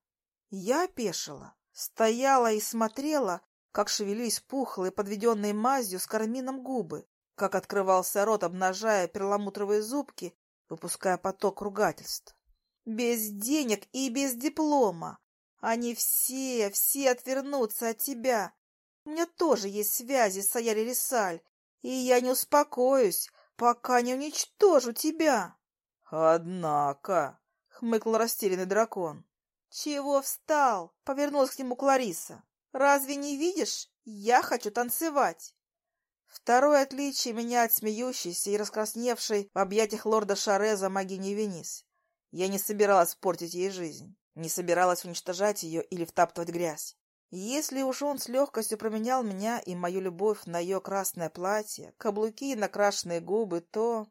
Я опешила, стояла и смотрела, как шевелились пухлые, подведенные мазью с кармином губы, как открывался рот, обнажая перламутровые зубки, выпуская поток ругательств. Без денег и без диплома, они все, все отвернутся от тебя. У меня тоже есть связи с Аяри Рисаль, и я не успокоюсь, пока не уничтожу тебя. — Однако, — хмыкнул растерянный дракон. — Чего встал? — повернулась к нему Клариса. — Разве не видишь? Я хочу танцевать. Второе отличие меня от смеющейся и раскрасневшей в объятиях лорда Шареза Магини Венис. Я не собиралась портить ей жизнь. Не собиралась уничтожать ее или втаптывать грязь. Если уж он с легкостью променял меня и мою любовь на ее красное платье, каблуки и накрашенные губы, то...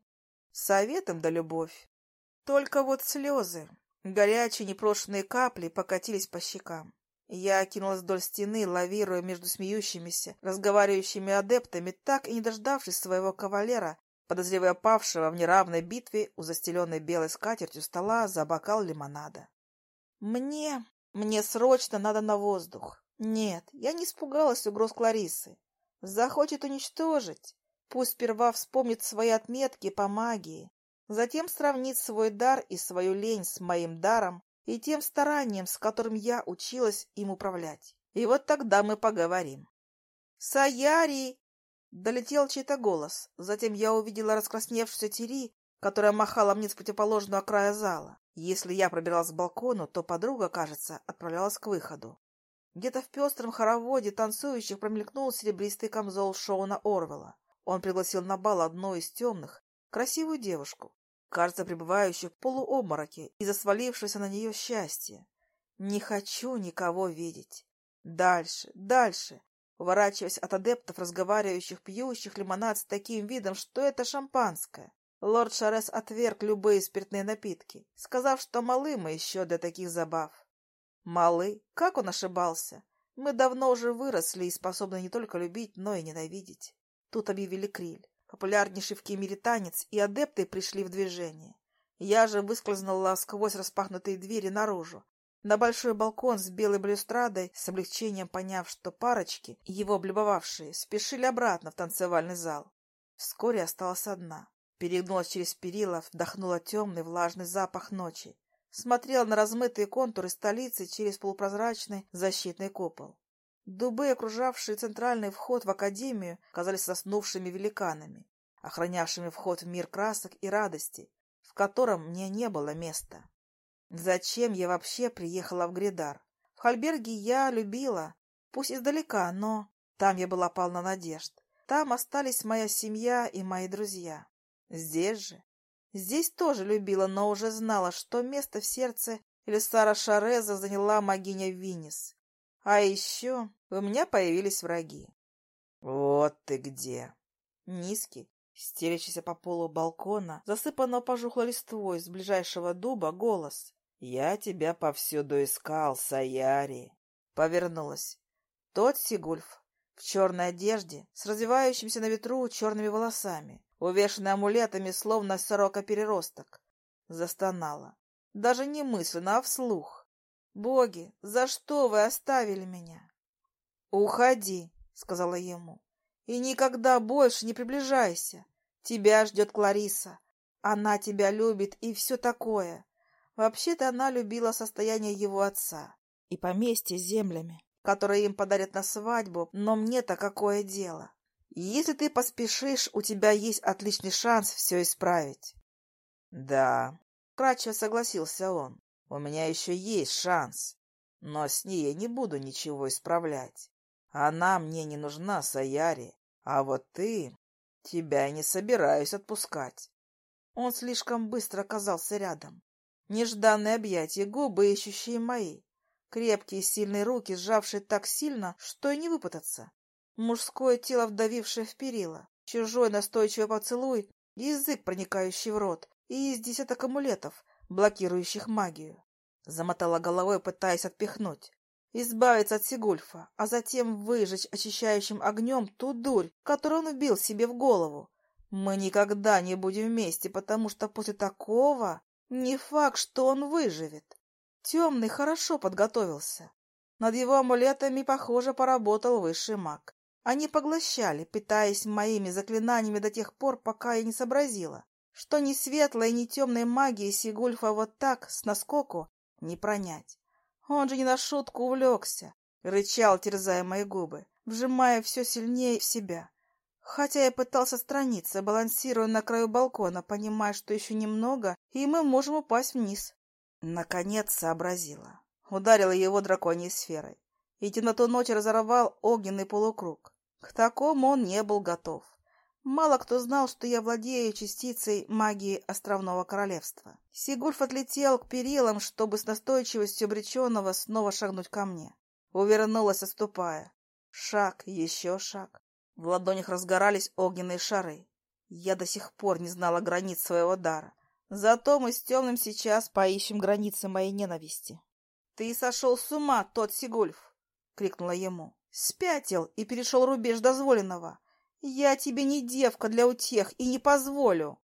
Советом да любовь. Только вот слезы, горячие непрошенные капли покатились по щекам. Я кинулась вдоль стены, лавируя между смеющимися, разговаривающими адептами, так и не дождавшись своего кавалера, подозревая павшего в неравной битве у застеленной белой скатертью стола за бокал лимонада. Мне... мне срочно надо на воздух. Нет, я не испугалась угроз Кларисы. Захочет уничтожить. Пусть сперва вспомнит свои отметки по магии, затем сравнит свой дар и свою лень с моим даром и тем старанием, с которым я училась им управлять. И вот тогда мы поговорим. «Саяри!» Долетел чей-то голос. Затем я увидела раскрасневшуюся Тири, которая махала мне с противоположного края зала. Если я пробиралась к балкону, то подруга, кажется, отправлялась к выходу. Где-то в пестром хороводе танцующих промелькнул серебристый камзол Шоуна Орвела. Он пригласил на бал одну из темных, красивую девушку, кажется, пребывающую в полуобмороке из-за свалившегося на нее счастья. Не хочу никого видеть. Дальше, дальше, уворачиваясь от адептов, разговаривающих, пьющих лимонад с таким видом, что это шампанское. Лорд Шарес отверг любые спиртные напитки, сказав, что малы мы еще для таких забав. Малы? Как он ошибался? Мы давно уже выросли и способны не только любить, но и ненавидеть. Тут объявили Криль, популярнейший в Кемере танец, и адепты пришли в движение. Я же выскользнула сквозь распахнутые двери наружу, на большой балкон с белой балюстрадой, с облегчением поняв, что парочки, его облюбовавшие, спешили обратно в танцевальный зал. Вскоре осталась одна. Перегнулась через перила, вдохнула темный влажный запах ночи. Смотрела на размытые контуры столицы через полупрозрачный защитный купол. Дубы, окружавшие центральный вход в академию, казались соснувшими великанами, охранявшими вход в мир красок и радости, в котором мне не было места. Зачем я вообще приехала в Гридар? В Хальберге я любила, пусть издалека, но там я была полна надежд. Там остались моя семья и мои друзья. Здесь же. Здесь тоже любила, но уже знала, что место в сердце Элисара Шареза заняла могиня Винис. А еще у меня появились враги. «Вот ты где!» Низкий, стелящийся по полу балкона, засыпанного пожухлой листвой с ближайшего дуба, голос. «Я тебя повсюду искал, Саяри!» Повернулась. Тот Сигульф, в черной одежде, с развивающимися на ветру черными волосами, увешанный амулетами, словно сорока-переросток. Застонала. Даже не мысленно, а вслух. «Боги, за что вы оставили меня?» «Уходи», — сказала ему, — «и никогда больше не приближайся. Тебя ждет Клариса. Она тебя любит и все такое. Вообще-то она любила состояние его отца и поместье с землями, которые им подарят на свадьбу, но мне-то какое дело? Если ты поспешишь, у тебя есть отличный шанс все исправить. — Да, — кратче согласился он, — у меня еще есть шанс, но с ней я не буду ничего исправлять. Она мне не нужна, Саяри, а вот ты... Тебя я не собираюсь отпускать. Он слишком быстро оказался рядом. Нежданные объятия, губы, ищущие мои. Крепкие сильные руки, сжавшие так сильно, что и не выпутаться. Мужское тело, вдавившее в перила, чужой настойчивый поцелуй, язык, проникающий в рот, и из десяток амулетов, блокирующих магию. Замотала головой, пытаясь отпихнуть. Избавиться от Сигульфа, а затем выжечь очищающим огнем ту дурь, которую он вбил себе в голову. Мы никогда не будем вместе, потому что после такого не факт, что он выживет. Темный хорошо подготовился. Над его амулетами, похоже, поработал высший маг. Они поглощали, питаясь моими заклинаниями до тех пор, пока я не сообразила, что ни светлой, ни темной магии Сигульфа вот так, с наскоку, не пронять. Он же не на шутку увлекся, рычал, терзая мои губы, вжимая все сильнее в себя. Хотя я пытался страниться, балансируя на краю балкона, понимая, что еще немного, и мы можем упасть вниз. Наконец сообразила. Ударила его драконьей сферой и темноту ночи разорвал огненный полукруг. К такому он не был готов. Мало кто знал, что я владею частицей магии Островного Королевства. Сигульф отлетел к перилам, чтобы с настойчивостью обреченного снова шагнуть ко мне. Увернулась, отступая. Шаг, еще шаг. В ладонях разгорались огненные шары. Я до сих пор не знала границ своего дара. Зато мы с темным сейчас поищем границы моей ненависти. — Ты сошел с ума, тот Сигульф! — крикнула ему. «Спятил и перешел рубеж дозволенного. Я тебе не девка для утех и не позволю».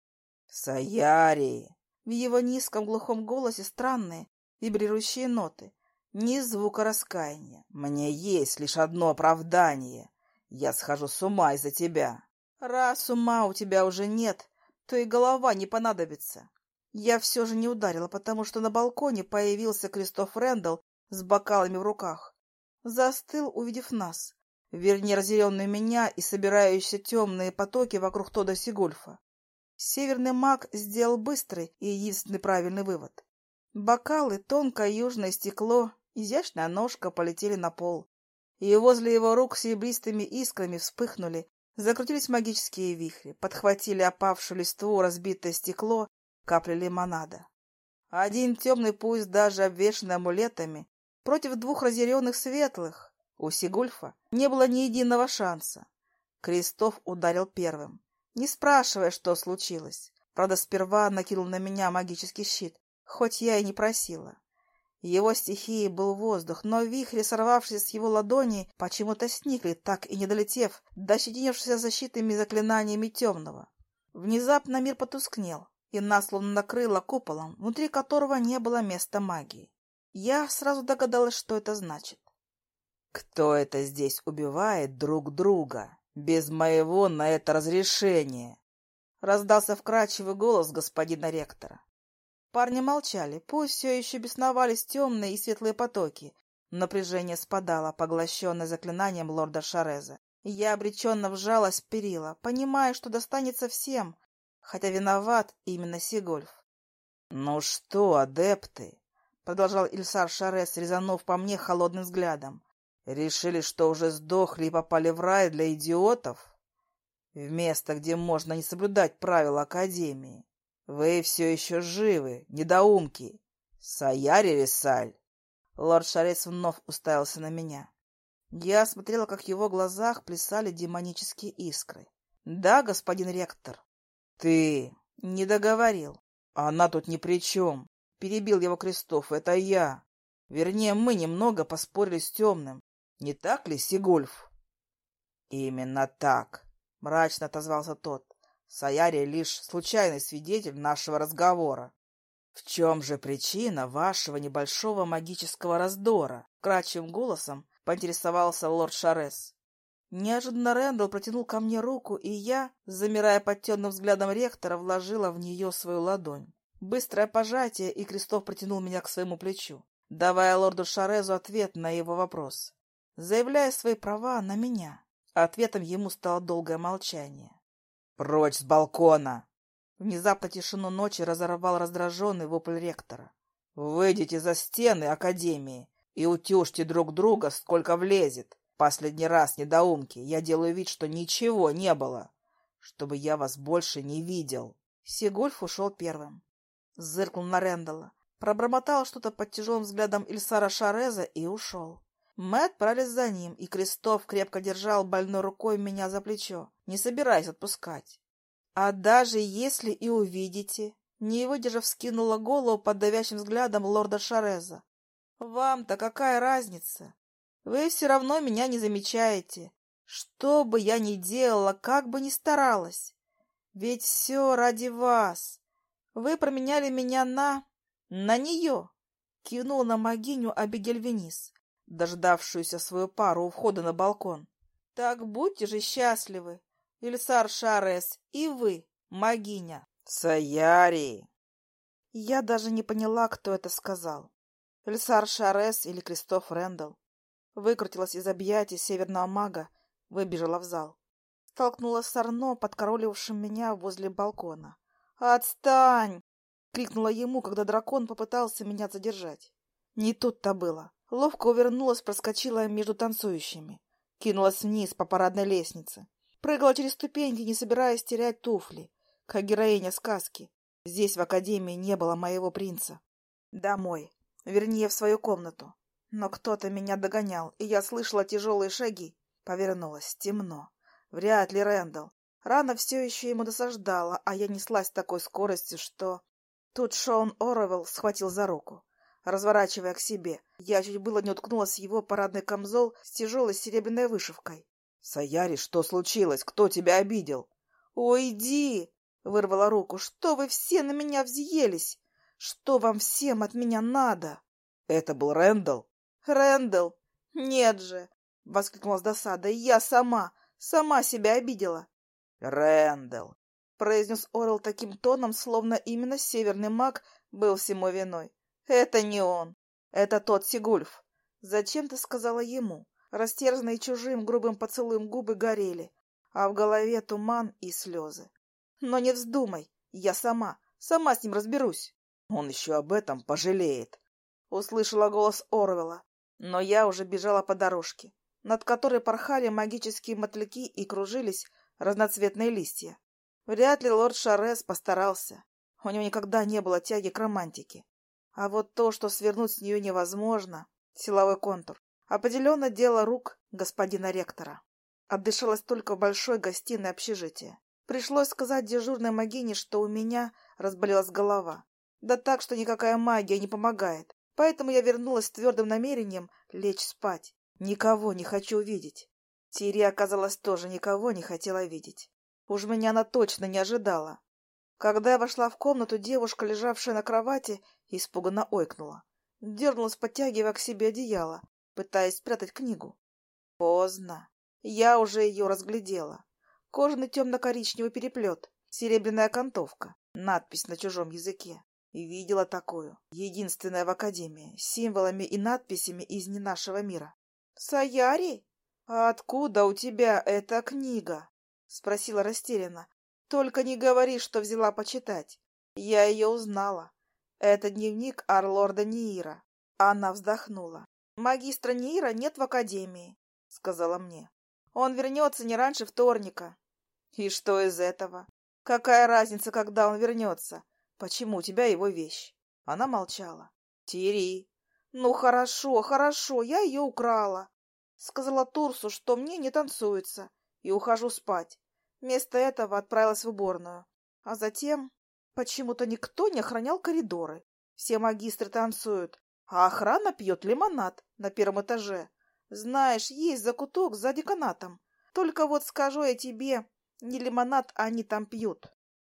«Саяри!» В его низком глухом голосе странные, вибрирующие ноты. Ни звука раскаяния. «Мне есть лишь одно оправдание. Я схожу с ума из-за тебя». «Раз ума у тебя уже нет, то и голова не понадобится». Я все же не ударила, потому что на балконе появился Кристоф Рэндалл с бокалами в руках. Застыл, увидев нас. Вернее, разъяренную меня и собирающиеся темные потоки вокруг Тода Сигульфа. Северный маг сделал быстрый и единственный правильный вывод. Бокалы, тонкое южное стекло, изящная ножка полетели на пол. И возле его рук серебристыми искрами вспыхнули, закрутились магические вихри, подхватили опавшую листву, разбитое стекло, капли лимонада. Один темный, пусть даже обвешанный амулетами, против двух разъяренных светлых. У Сигульфа не было ни единого шанса. Крестов ударил первым, не спрашивая, что случилось. Правда, сперва накинул на меня магический щит, хоть я и не просила. Его стихией был воздух, но вихри, сорвавшись с его ладони, почему-то сникли, так и не долетев до щетинившихся защитными заклинаниями темного. Внезапно мир потускнел, и нас словно накрыло куполом, внутри которого не было места магии. Я сразу догадалась, что это значит. «Кто это здесь убивает друг друга? Без моего на это разрешения!» Раздался вкрадчивый голос господина ректора. Парни молчали, пусть все еще бесновались темные и светлые потоки. Напряжение спадало, поглощенное заклинанием лорда Шареза. Я обреченно вжалась в перила, понимая, что достанется всем, хотя виноват именно Сигольф. — Ну что, адепты? — продолжал Ильсар Шарес, резанув по мне холодным взглядом. — Решили, что уже сдохли и попали в рай для идиотов? В место, где можно не соблюдать правила Академии. Вы все еще живы, недоумки. Саяри Рисаль. Лорд Шарес вновь уставился на меня. Я смотрела, как в его глазах плясали демонические искры. — Да, господин ректор. Ты не договорил. Она тут ни при чем. Перебил его Крестов. Это я. Вернее, мы немного поспорили с темным. Не так ли, Сигульф? Именно так, мрачно отозвался тот. Саяри лишь случайный свидетель нашего разговора. В чем же причина вашего небольшого магического раздора? Крачьим голосом поинтересовался лорд Шарес. Неожиданно Рэндалл протянул ко мне руку, и я, замирая под темным взглядом ректора, вложила в нее свою ладонь. Быстрое пожатие, и Крестов протянул меня к своему плечу, давая лорду Шарезу ответ на его вопрос, заявляя свои права на меня. Ответом ему стало долгое молчание. «Прочь с балкона!» Внезапно тишину ночи разорвал раздраженный вопль ректора. «Выйдите за стены Академии и утюжьте друг друга, сколько влезет. Последний раз, недоумки, я делаю вид, что ничего не было, чтобы я вас больше не видел. Сигульф ушел первым. Зыркнул на Рэндалла, пробормотал что-то под тяжелым взглядом Ильсара Шареза и ушел. Мы отправились за ним, и Крестов крепко держал больной рукой меня за плечо, не собираясь отпускать. А даже если и увидите, не выдержав, скинула голову под давящим взглядом лорда Шареза. Вам-то какая разница? Вы все равно меня не замечаете. Что бы я ни делала, как бы ни старалась. Ведь все ради вас. Вы променяли меня на... на нее. Кинул на могиню Абигель Венис, дождавшуюся свою пару у входа на балкон. Так будьте же счастливы, Ильсар Шарес, и вы, могиня. Саяри! Я даже не поняла, кто это сказал. Ильсар Шарес или Кристоф Рэндалл выкрутилась из объятий северного мага, выбежала в зал. Столкнулась с Арно, подкоролившим меня возле балкона. «Отстань!» — крикнула ему, когда дракон попытался меня задержать. Не тут-то было. Ловко увернулась, проскочила между танцующими. Кинулась вниз по парадной лестнице. Прыгала через ступеньки, не собираясь терять туфли, как героиня сказки. Здесь, в академии, не было моего принца. Домой. Вернее, в свою комнату. Но кто-то меня догонял, и я слышала тяжелые шаги. Повернулась. Темно. Вряд ли Рэндалл. Рана все еще ему досаждала, а я неслась с такой скоростью, что... Тут Шон Оровелл схватил за руку, разворачивая к себе. Я чуть было не уткнулась в его парадный камзол с тяжелой серебряной вышивкой. — Саяри, что случилось? Кто тебя обидел? — Уйди! — вырвала руку. — Что вы все на меня взъелись? Что вам всем от меня надо? — Это был Рэндалл? Рэндалл! Нет же! — воскликнула с досадой. Я сама, сама себя обидела. Рэндалл! — произнес Орел таким тоном, словно именно северный маг был всему виной. — Это не он. Это тот Сигульф. Зачем ты сказала ему? Растерзанные чужим грубым поцелуем губы горели, а в голове туман и слезы. Но не вздумай, я сама, сама с ним разберусь. Он еще об этом пожалеет. Услышала голос Орвела, но я уже бежала по дорожке, над которой порхали магические мотыльки и кружились разноцветные листья. Вряд ли лорд Шарес постарался. У него никогда не было тяги к романтике. А вот то, что свернуть с нее невозможно, силовой контур, определенно дело рук господина ректора. Отдышалась только в большой гостиной общежития. Пришлось сказать дежурной магине, что у меня разболелась голова. Да так, что никакая магия не помогает. Поэтому я вернулась с твердым намерением лечь спать. Никого не хочу видеть. Тири, оказалось, тоже никого не хотела видеть. Уж меня она точно не ожидала. Когда я вошла в комнату, девушка, лежавшая на кровати, испуганно ойкнула. Дернулась, подтягивая к себе одеяло, пытаясь спрятать книгу. Поздно. Я уже ее разглядела. Кожаный темно-коричневый переплет, серебряная окантовка, надпись на чужом языке. И видела такую, единственная в Академии, символами и надписями из не нашего мира. «Саяри? А откуда у тебя эта книга?» — спросила растерянно. «Только не говори, что взяла почитать. Я ее узнала. Это дневник Арлорда Ниира». Она вздохнула. «Магистра Ниира нет в Академии», — сказала мне. «Он вернется не раньше вторника». «И что из этого? Какая разница, когда он вернется? Почему у тебя его вещь?» Она молчала. «Тири». «Ну, хорошо, хорошо, я ее украла. Сказала Турсу, что мне не танцуется, и ухожу спать. Вместо этого отправилась в уборную. А затем почему-то никто не охранял коридоры. Все магистры танцуют, а охрана пьет лимонад на первом этаже. Знаешь, есть закуток за деканатом. Только вот скажу я тебе, не лимонад они там пьют.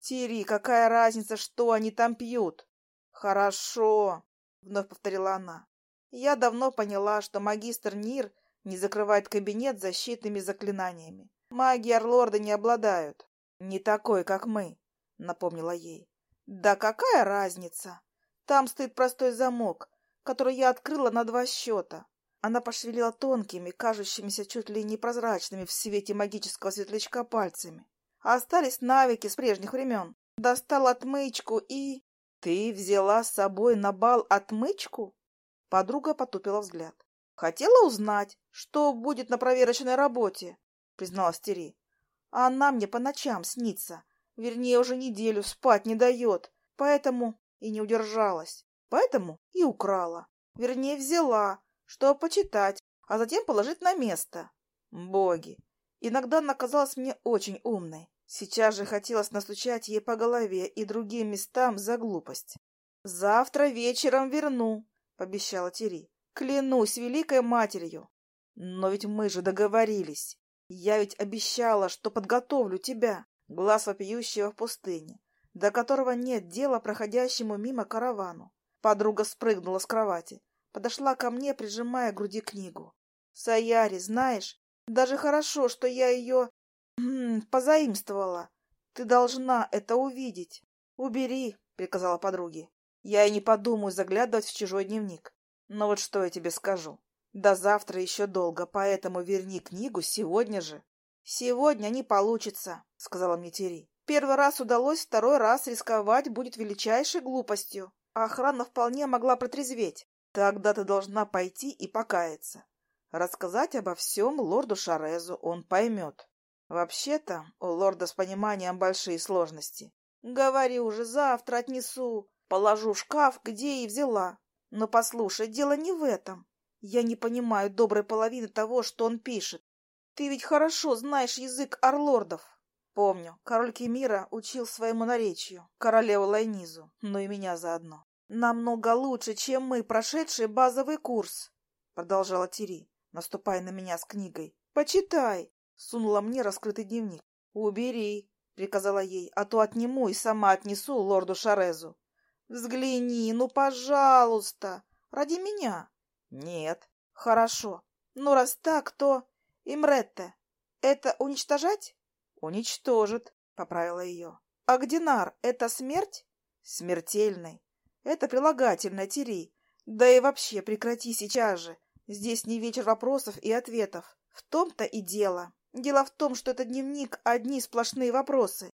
Тири, какая разница, что они там пьют? Хорошо, вновь повторила она. Я давно поняла, что магистр Нир не закрывает кабинет защитными заклинаниями. Маги Орлорда не обладают. Не такой, как мы, напомнила ей. Да какая разница? Там стоит простой замок, который я открыла на два счета. Она пошевелила тонкими, кажущимися чуть ли непрозрачными в свете магического светлячка пальцами. Остались навыки с прежних времен. Достала отмычку и... Ты взяла с собой на бал отмычку? Подруга потупила взгляд. Хотела узнать, что будет на проверочной работе, призналась Тери. А она мне по ночам снится. Вернее, уже неделю спать не дает. Поэтому и не удержалась. Поэтому и украла. Вернее, взяла, чтобы почитать, а затем положить на место. Боги! Иногда она казалась мне очень умной. Сейчас же хотелось настучать ей по голове и другим местам за глупость. «Завтра вечером верну», — пообещала Тери. «Клянусь великой матерью». «Но ведь мы же договорились. Я ведь обещала, что подготовлю тебя, глаз вопиющего в пустыне, до которого нет дела проходящему мимо каравану». Подруга спрыгнула с кровати, подошла ко мне, прижимая к груди книгу. «Саяри, знаешь, даже хорошо, что я ее позаимствовала. Ты должна это увидеть. Убери, приказала подруге. Я и не подумаю заглядывать в чужой дневник. Но вот что я тебе скажу. До завтра еще долго, поэтому верни книгу сегодня же. Сегодня не получится, сказала мне Тери. Первый раз удалось, второй раз рисковать будет величайшей глупостью. А охрана вполне могла протрезветь. Тогда ты должна пойти и покаяться. Рассказать обо всем лорду Шарезу он поймет. Вообще-то, у лорда с пониманием большие сложности. Говори уже, завтра отнесу. Положу в шкаф, где и взяла. Но послушай, дело не в этом. Я не понимаю доброй половины того, что он пишет. Ты ведь хорошо знаешь язык орлордов. Помню, король Кемира учил своему наречию, королеву Лайнизу, но и меня заодно. Намного лучше, чем мы, прошедшие базовый курс, продолжала Тири, наступая на меня с книгой. Почитай. Сунула мне раскрытый дневник. «Убери», — приказала ей, — «а то отниму и сама отнесу лорду Шарезу». «Взгляни, ну, пожалуйста, ради меня». «Нет». «Хорошо. Ну, раз так, то... Имретте, это уничтожать?» «Уничтожит», — поправила ее. «Агдинар — это смерть?» «Смертельный. Это прилагательное, Тири. Да и вообще прекрати сейчас же. Здесь не вечер вопросов и ответов. В том-то и дело. Дело в том, что этот дневник — одни сплошные вопросы.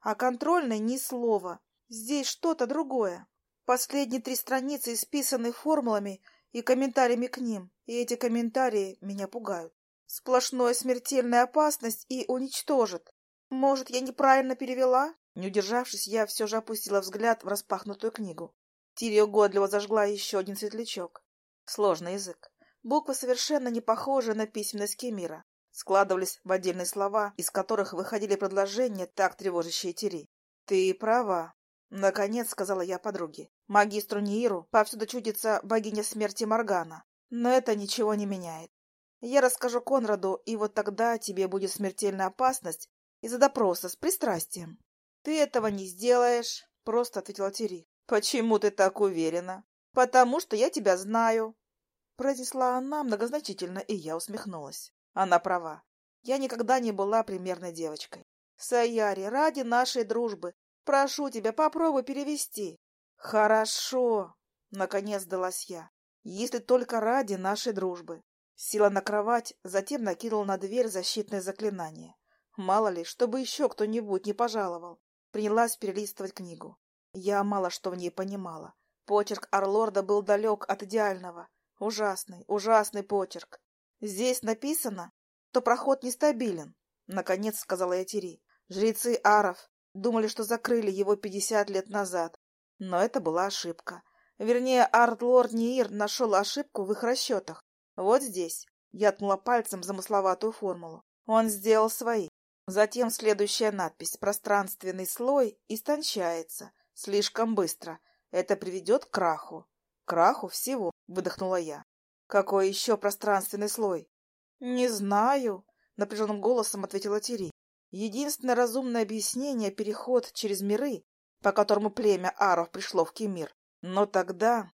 А контрольной ни слова. Здесь что-то другое. Последние три страницы исписаны формулами и комментариями к ним, и эти комментарии меня пугают. Сплошная смертельная опасность и уничтожит. Может, я неправильно перевела? Не удержавшись, я все же опустила взгляд в распахнутую книгу. Тири угодливо зажгла еще один светлячок. Сложный язык. Буквы совершенно не похожи на письменность Кемира. Складывались в отдельные слова, из которых выходили предложения, так тревожащие Тири. «Ты права», — наконец сказала я подруге. «Магистру Нииру повсюду чудится богиня смерти Моргана, но это ничего не меняет. Я расскажу Конраду, и вот тогда тебе будет смертельная опасность из-за допроса с пристрастием». «Ты этого не сделаешь», — просто ответила Тири. «Почему ты так уверена?» «Потому что я тебя знаю», Произнесла она многозначительно, и я усмехнулась. Она права. Я никогда не была примерной девочкой. Саяри, ради нашей дружбы, прошу тебя, попробуй перевести. Хорошо, наконец сдалась я. Если только ради нашей дружбы. Села на кровать, затем накинула на дверь защитное заклинание. Мало ли, чтобы еще кто-нибудь не пожаловал. Принялась перелистывать книгу. Я мало что в ней понимала. Почерк Арлорда был далек от идеального, Ужасный, ужасный почерк. Здесь написано, что проход нестабилен, — наконец сказала я Тири. Жрецы Аров думали, что закрыли его пятьдесят лет назад. Но это была ошибка. Вернее, арт-лорд Ниир нашел ошибку в их расчетах. Вот здесь. Я ткнула пальцем замысловатую формулу. Он сделал свои. Затем следующая надпись. Пространственный слой истончается. Слишком быстро. Это приведет к краху. Краху всего. — выдохнула я. «Какой еще пространственный слой?» «Не знаю», — напряженным голосом ответила Тири. «Единственное разумное объяснение — переход через миры, по которому племя Аров пришло в Кемир. Но тогда...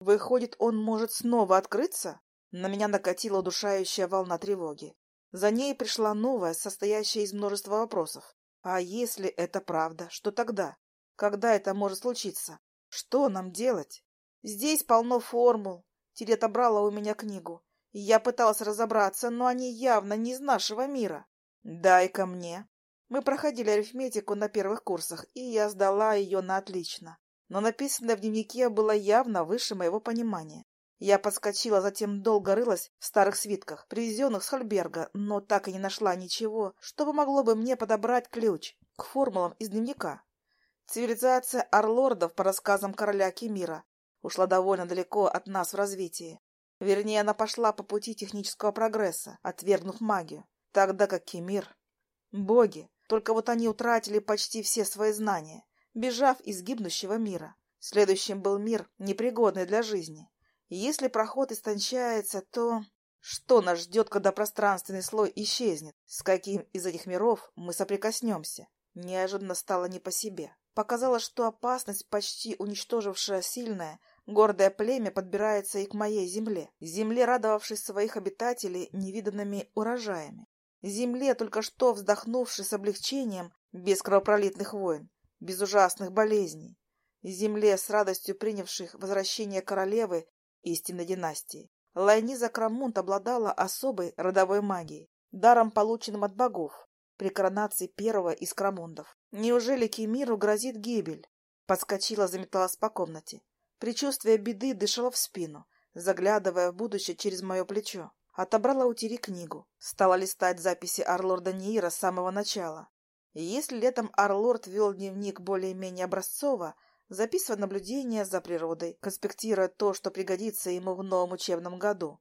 Выходит, он может снова открыться?» На меня накатила удушающая волна тревоги. За ней пришла новая, состоящая из множества вопросов. А если это правда, что тогда? Когда это может случиться? Что нам делать? Здесь полно формул. Тиль отобрала у меня книгу. Я пыталась разобраться, но они явно не из нашего мира. Дай-ка мне. Мы проходили арифметику на первых курсах, и я сдала ее на отлично. Но написанное в дневнике было явно выше моего понимания. Я подскочила, затем долго рылась в старых свитках, привезенных с Хольберга, но так и не нашла ничего, что помогло бы мне подобрать ключ к формулам из дневника. Цивилизация Арлордов, по рассказам короля Кемира, ушла довольно далеко от нас в развитии. Вернее, она пошла по пути технического прогресса, отвергнув магию, тогда как Кемир... Боги, только вот они утратили почти все свои знания, бежав из гибнущего мира. Следующим был мир, непригодный для жизни. И если проход истончается, то... Что нас ждет, когда пространственный слой исчезнет? С каким из этих миров мы соприкоснемся? Неожиданно стало не по себе. Показалось, что опасность, почти уничтожившая сильное, гордое племя, подбирается и к моей земле. Земле, радовавшей своих обитателей невиданными урожаями. Земле, только что вздохнувшей с облегчением, без кровопролитных войн, без ужасных болезней. Земле, с радостью принявших возвращение королевы истинной династии. Лайниза Крамунт обладала особой родовой магией, даром, полученным от богов, при коронации первого из Крамундов. Неужели Кемиру грозит гибель? Подскочила, заметалась по комнате. Причувствие беды дышало в спину, заглядывая в будущее через мое плечо. Отобрала у Тири книгу. Стала листать записи Арлорда Ниира с самого начала. И если летом Арлорд вел дневник более-менее образцово, записывая наблюдения за природой, конспектируя то, что пригодится ему в новом учебном году,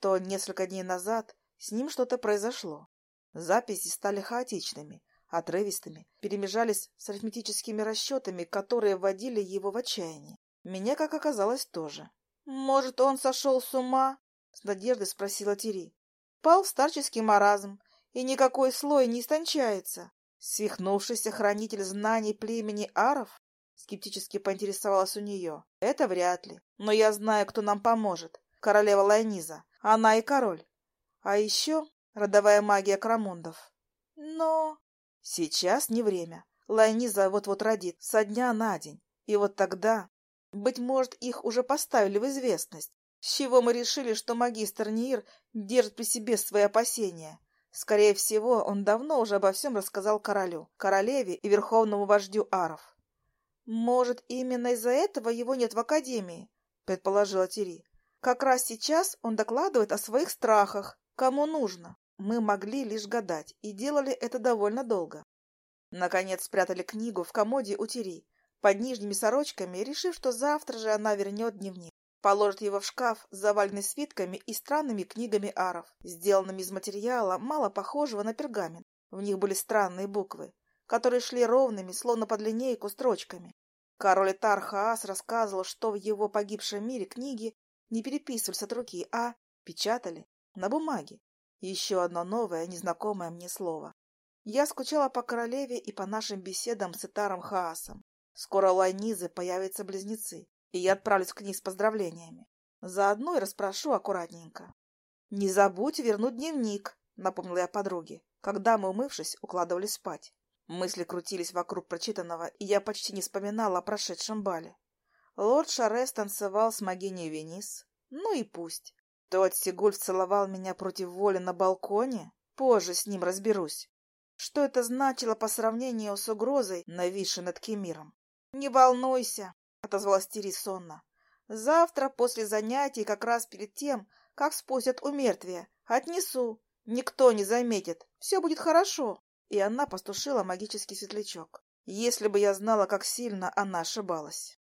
то несколько дней назад с ним что-то произошло. Записи стали хаотичными, отрывистыми, перемежались с арифметическими расчетами, которые вводили его в отчаяние. Меня, как оказалось, тоже. «Может, он сошел с ума?» — с надеждой спросила Тири. «Пал в старческий маразм, и никакой слой не истончается. Свихнувшийся хранитель знаний племени аров?» Скептически поинтересовалась у нее. «Это вряд ли. Но я знаю, кто нам поможет. Королева Лайниза. Она и король. А еще родовая магия Крамундов. Но сейчас не время. Лайниза вот-вот родит, со дня на день. И вот тогда, быть может, их уже поставили в известность. С чего мы решили, что магистр Ниир держит при себе свои опасения? Скорее всего, он давно уже обо всем рассказал королю, королеве и верховному вождю аров. «Может, именно из-за этого его нет в Академии?» — предположила Тири. «Как раз сейчас он докладывает о своих страхах, кому нужно. Мы могли лишь гадать, и делали это довольно долго. Наконец спрятали книгу в комоде у Тири, под нижними сорочками, решив, что завтра же она вернет дневник. Положит его в шкаф, заваленный свитками и странными книгами аров, сделанными из материала, мало похожего на пергамент. В них были странные буквы, которые шли ровными, словно под линейку, строчками. Король Тархаас рассказывал, что в его погибшем мире книги не переписывались от руки, а печатали на бумаге. Еще одно новое, незнакомое мне слово. Я скучала по королеве и по нашим беседам с Итаром Хаасом. Скоро у Лайнизы появятся близнецы и я отправлюсь к ней с поздравлениями. Заодно и расспрошу аккуратненько. — Не забудь вернуть дневник, — напомнила я подруге, когда мы, умывшись, укладывались спать. Мысли крутились вокруг прочитанного, и я почти не вспоминала о прошедшем бале. Лорд Шарес танцевал с могиней Венис. Ну и пусть. Тот Сигульф целовал меня против воли на балконе. Позже с ним разберусь. Что это значило по сравнению с угрозой, нависшей над Кемиром? — Не волнуйся, отозвалась Тири сонно. Завтра после занятий, как раз перед тем, как спустят у мертвия, отнесу. Никто не заметит. Все будет хорошо. И она постушила магический светлячок. Если бы я знала, как сильно она ошибалась.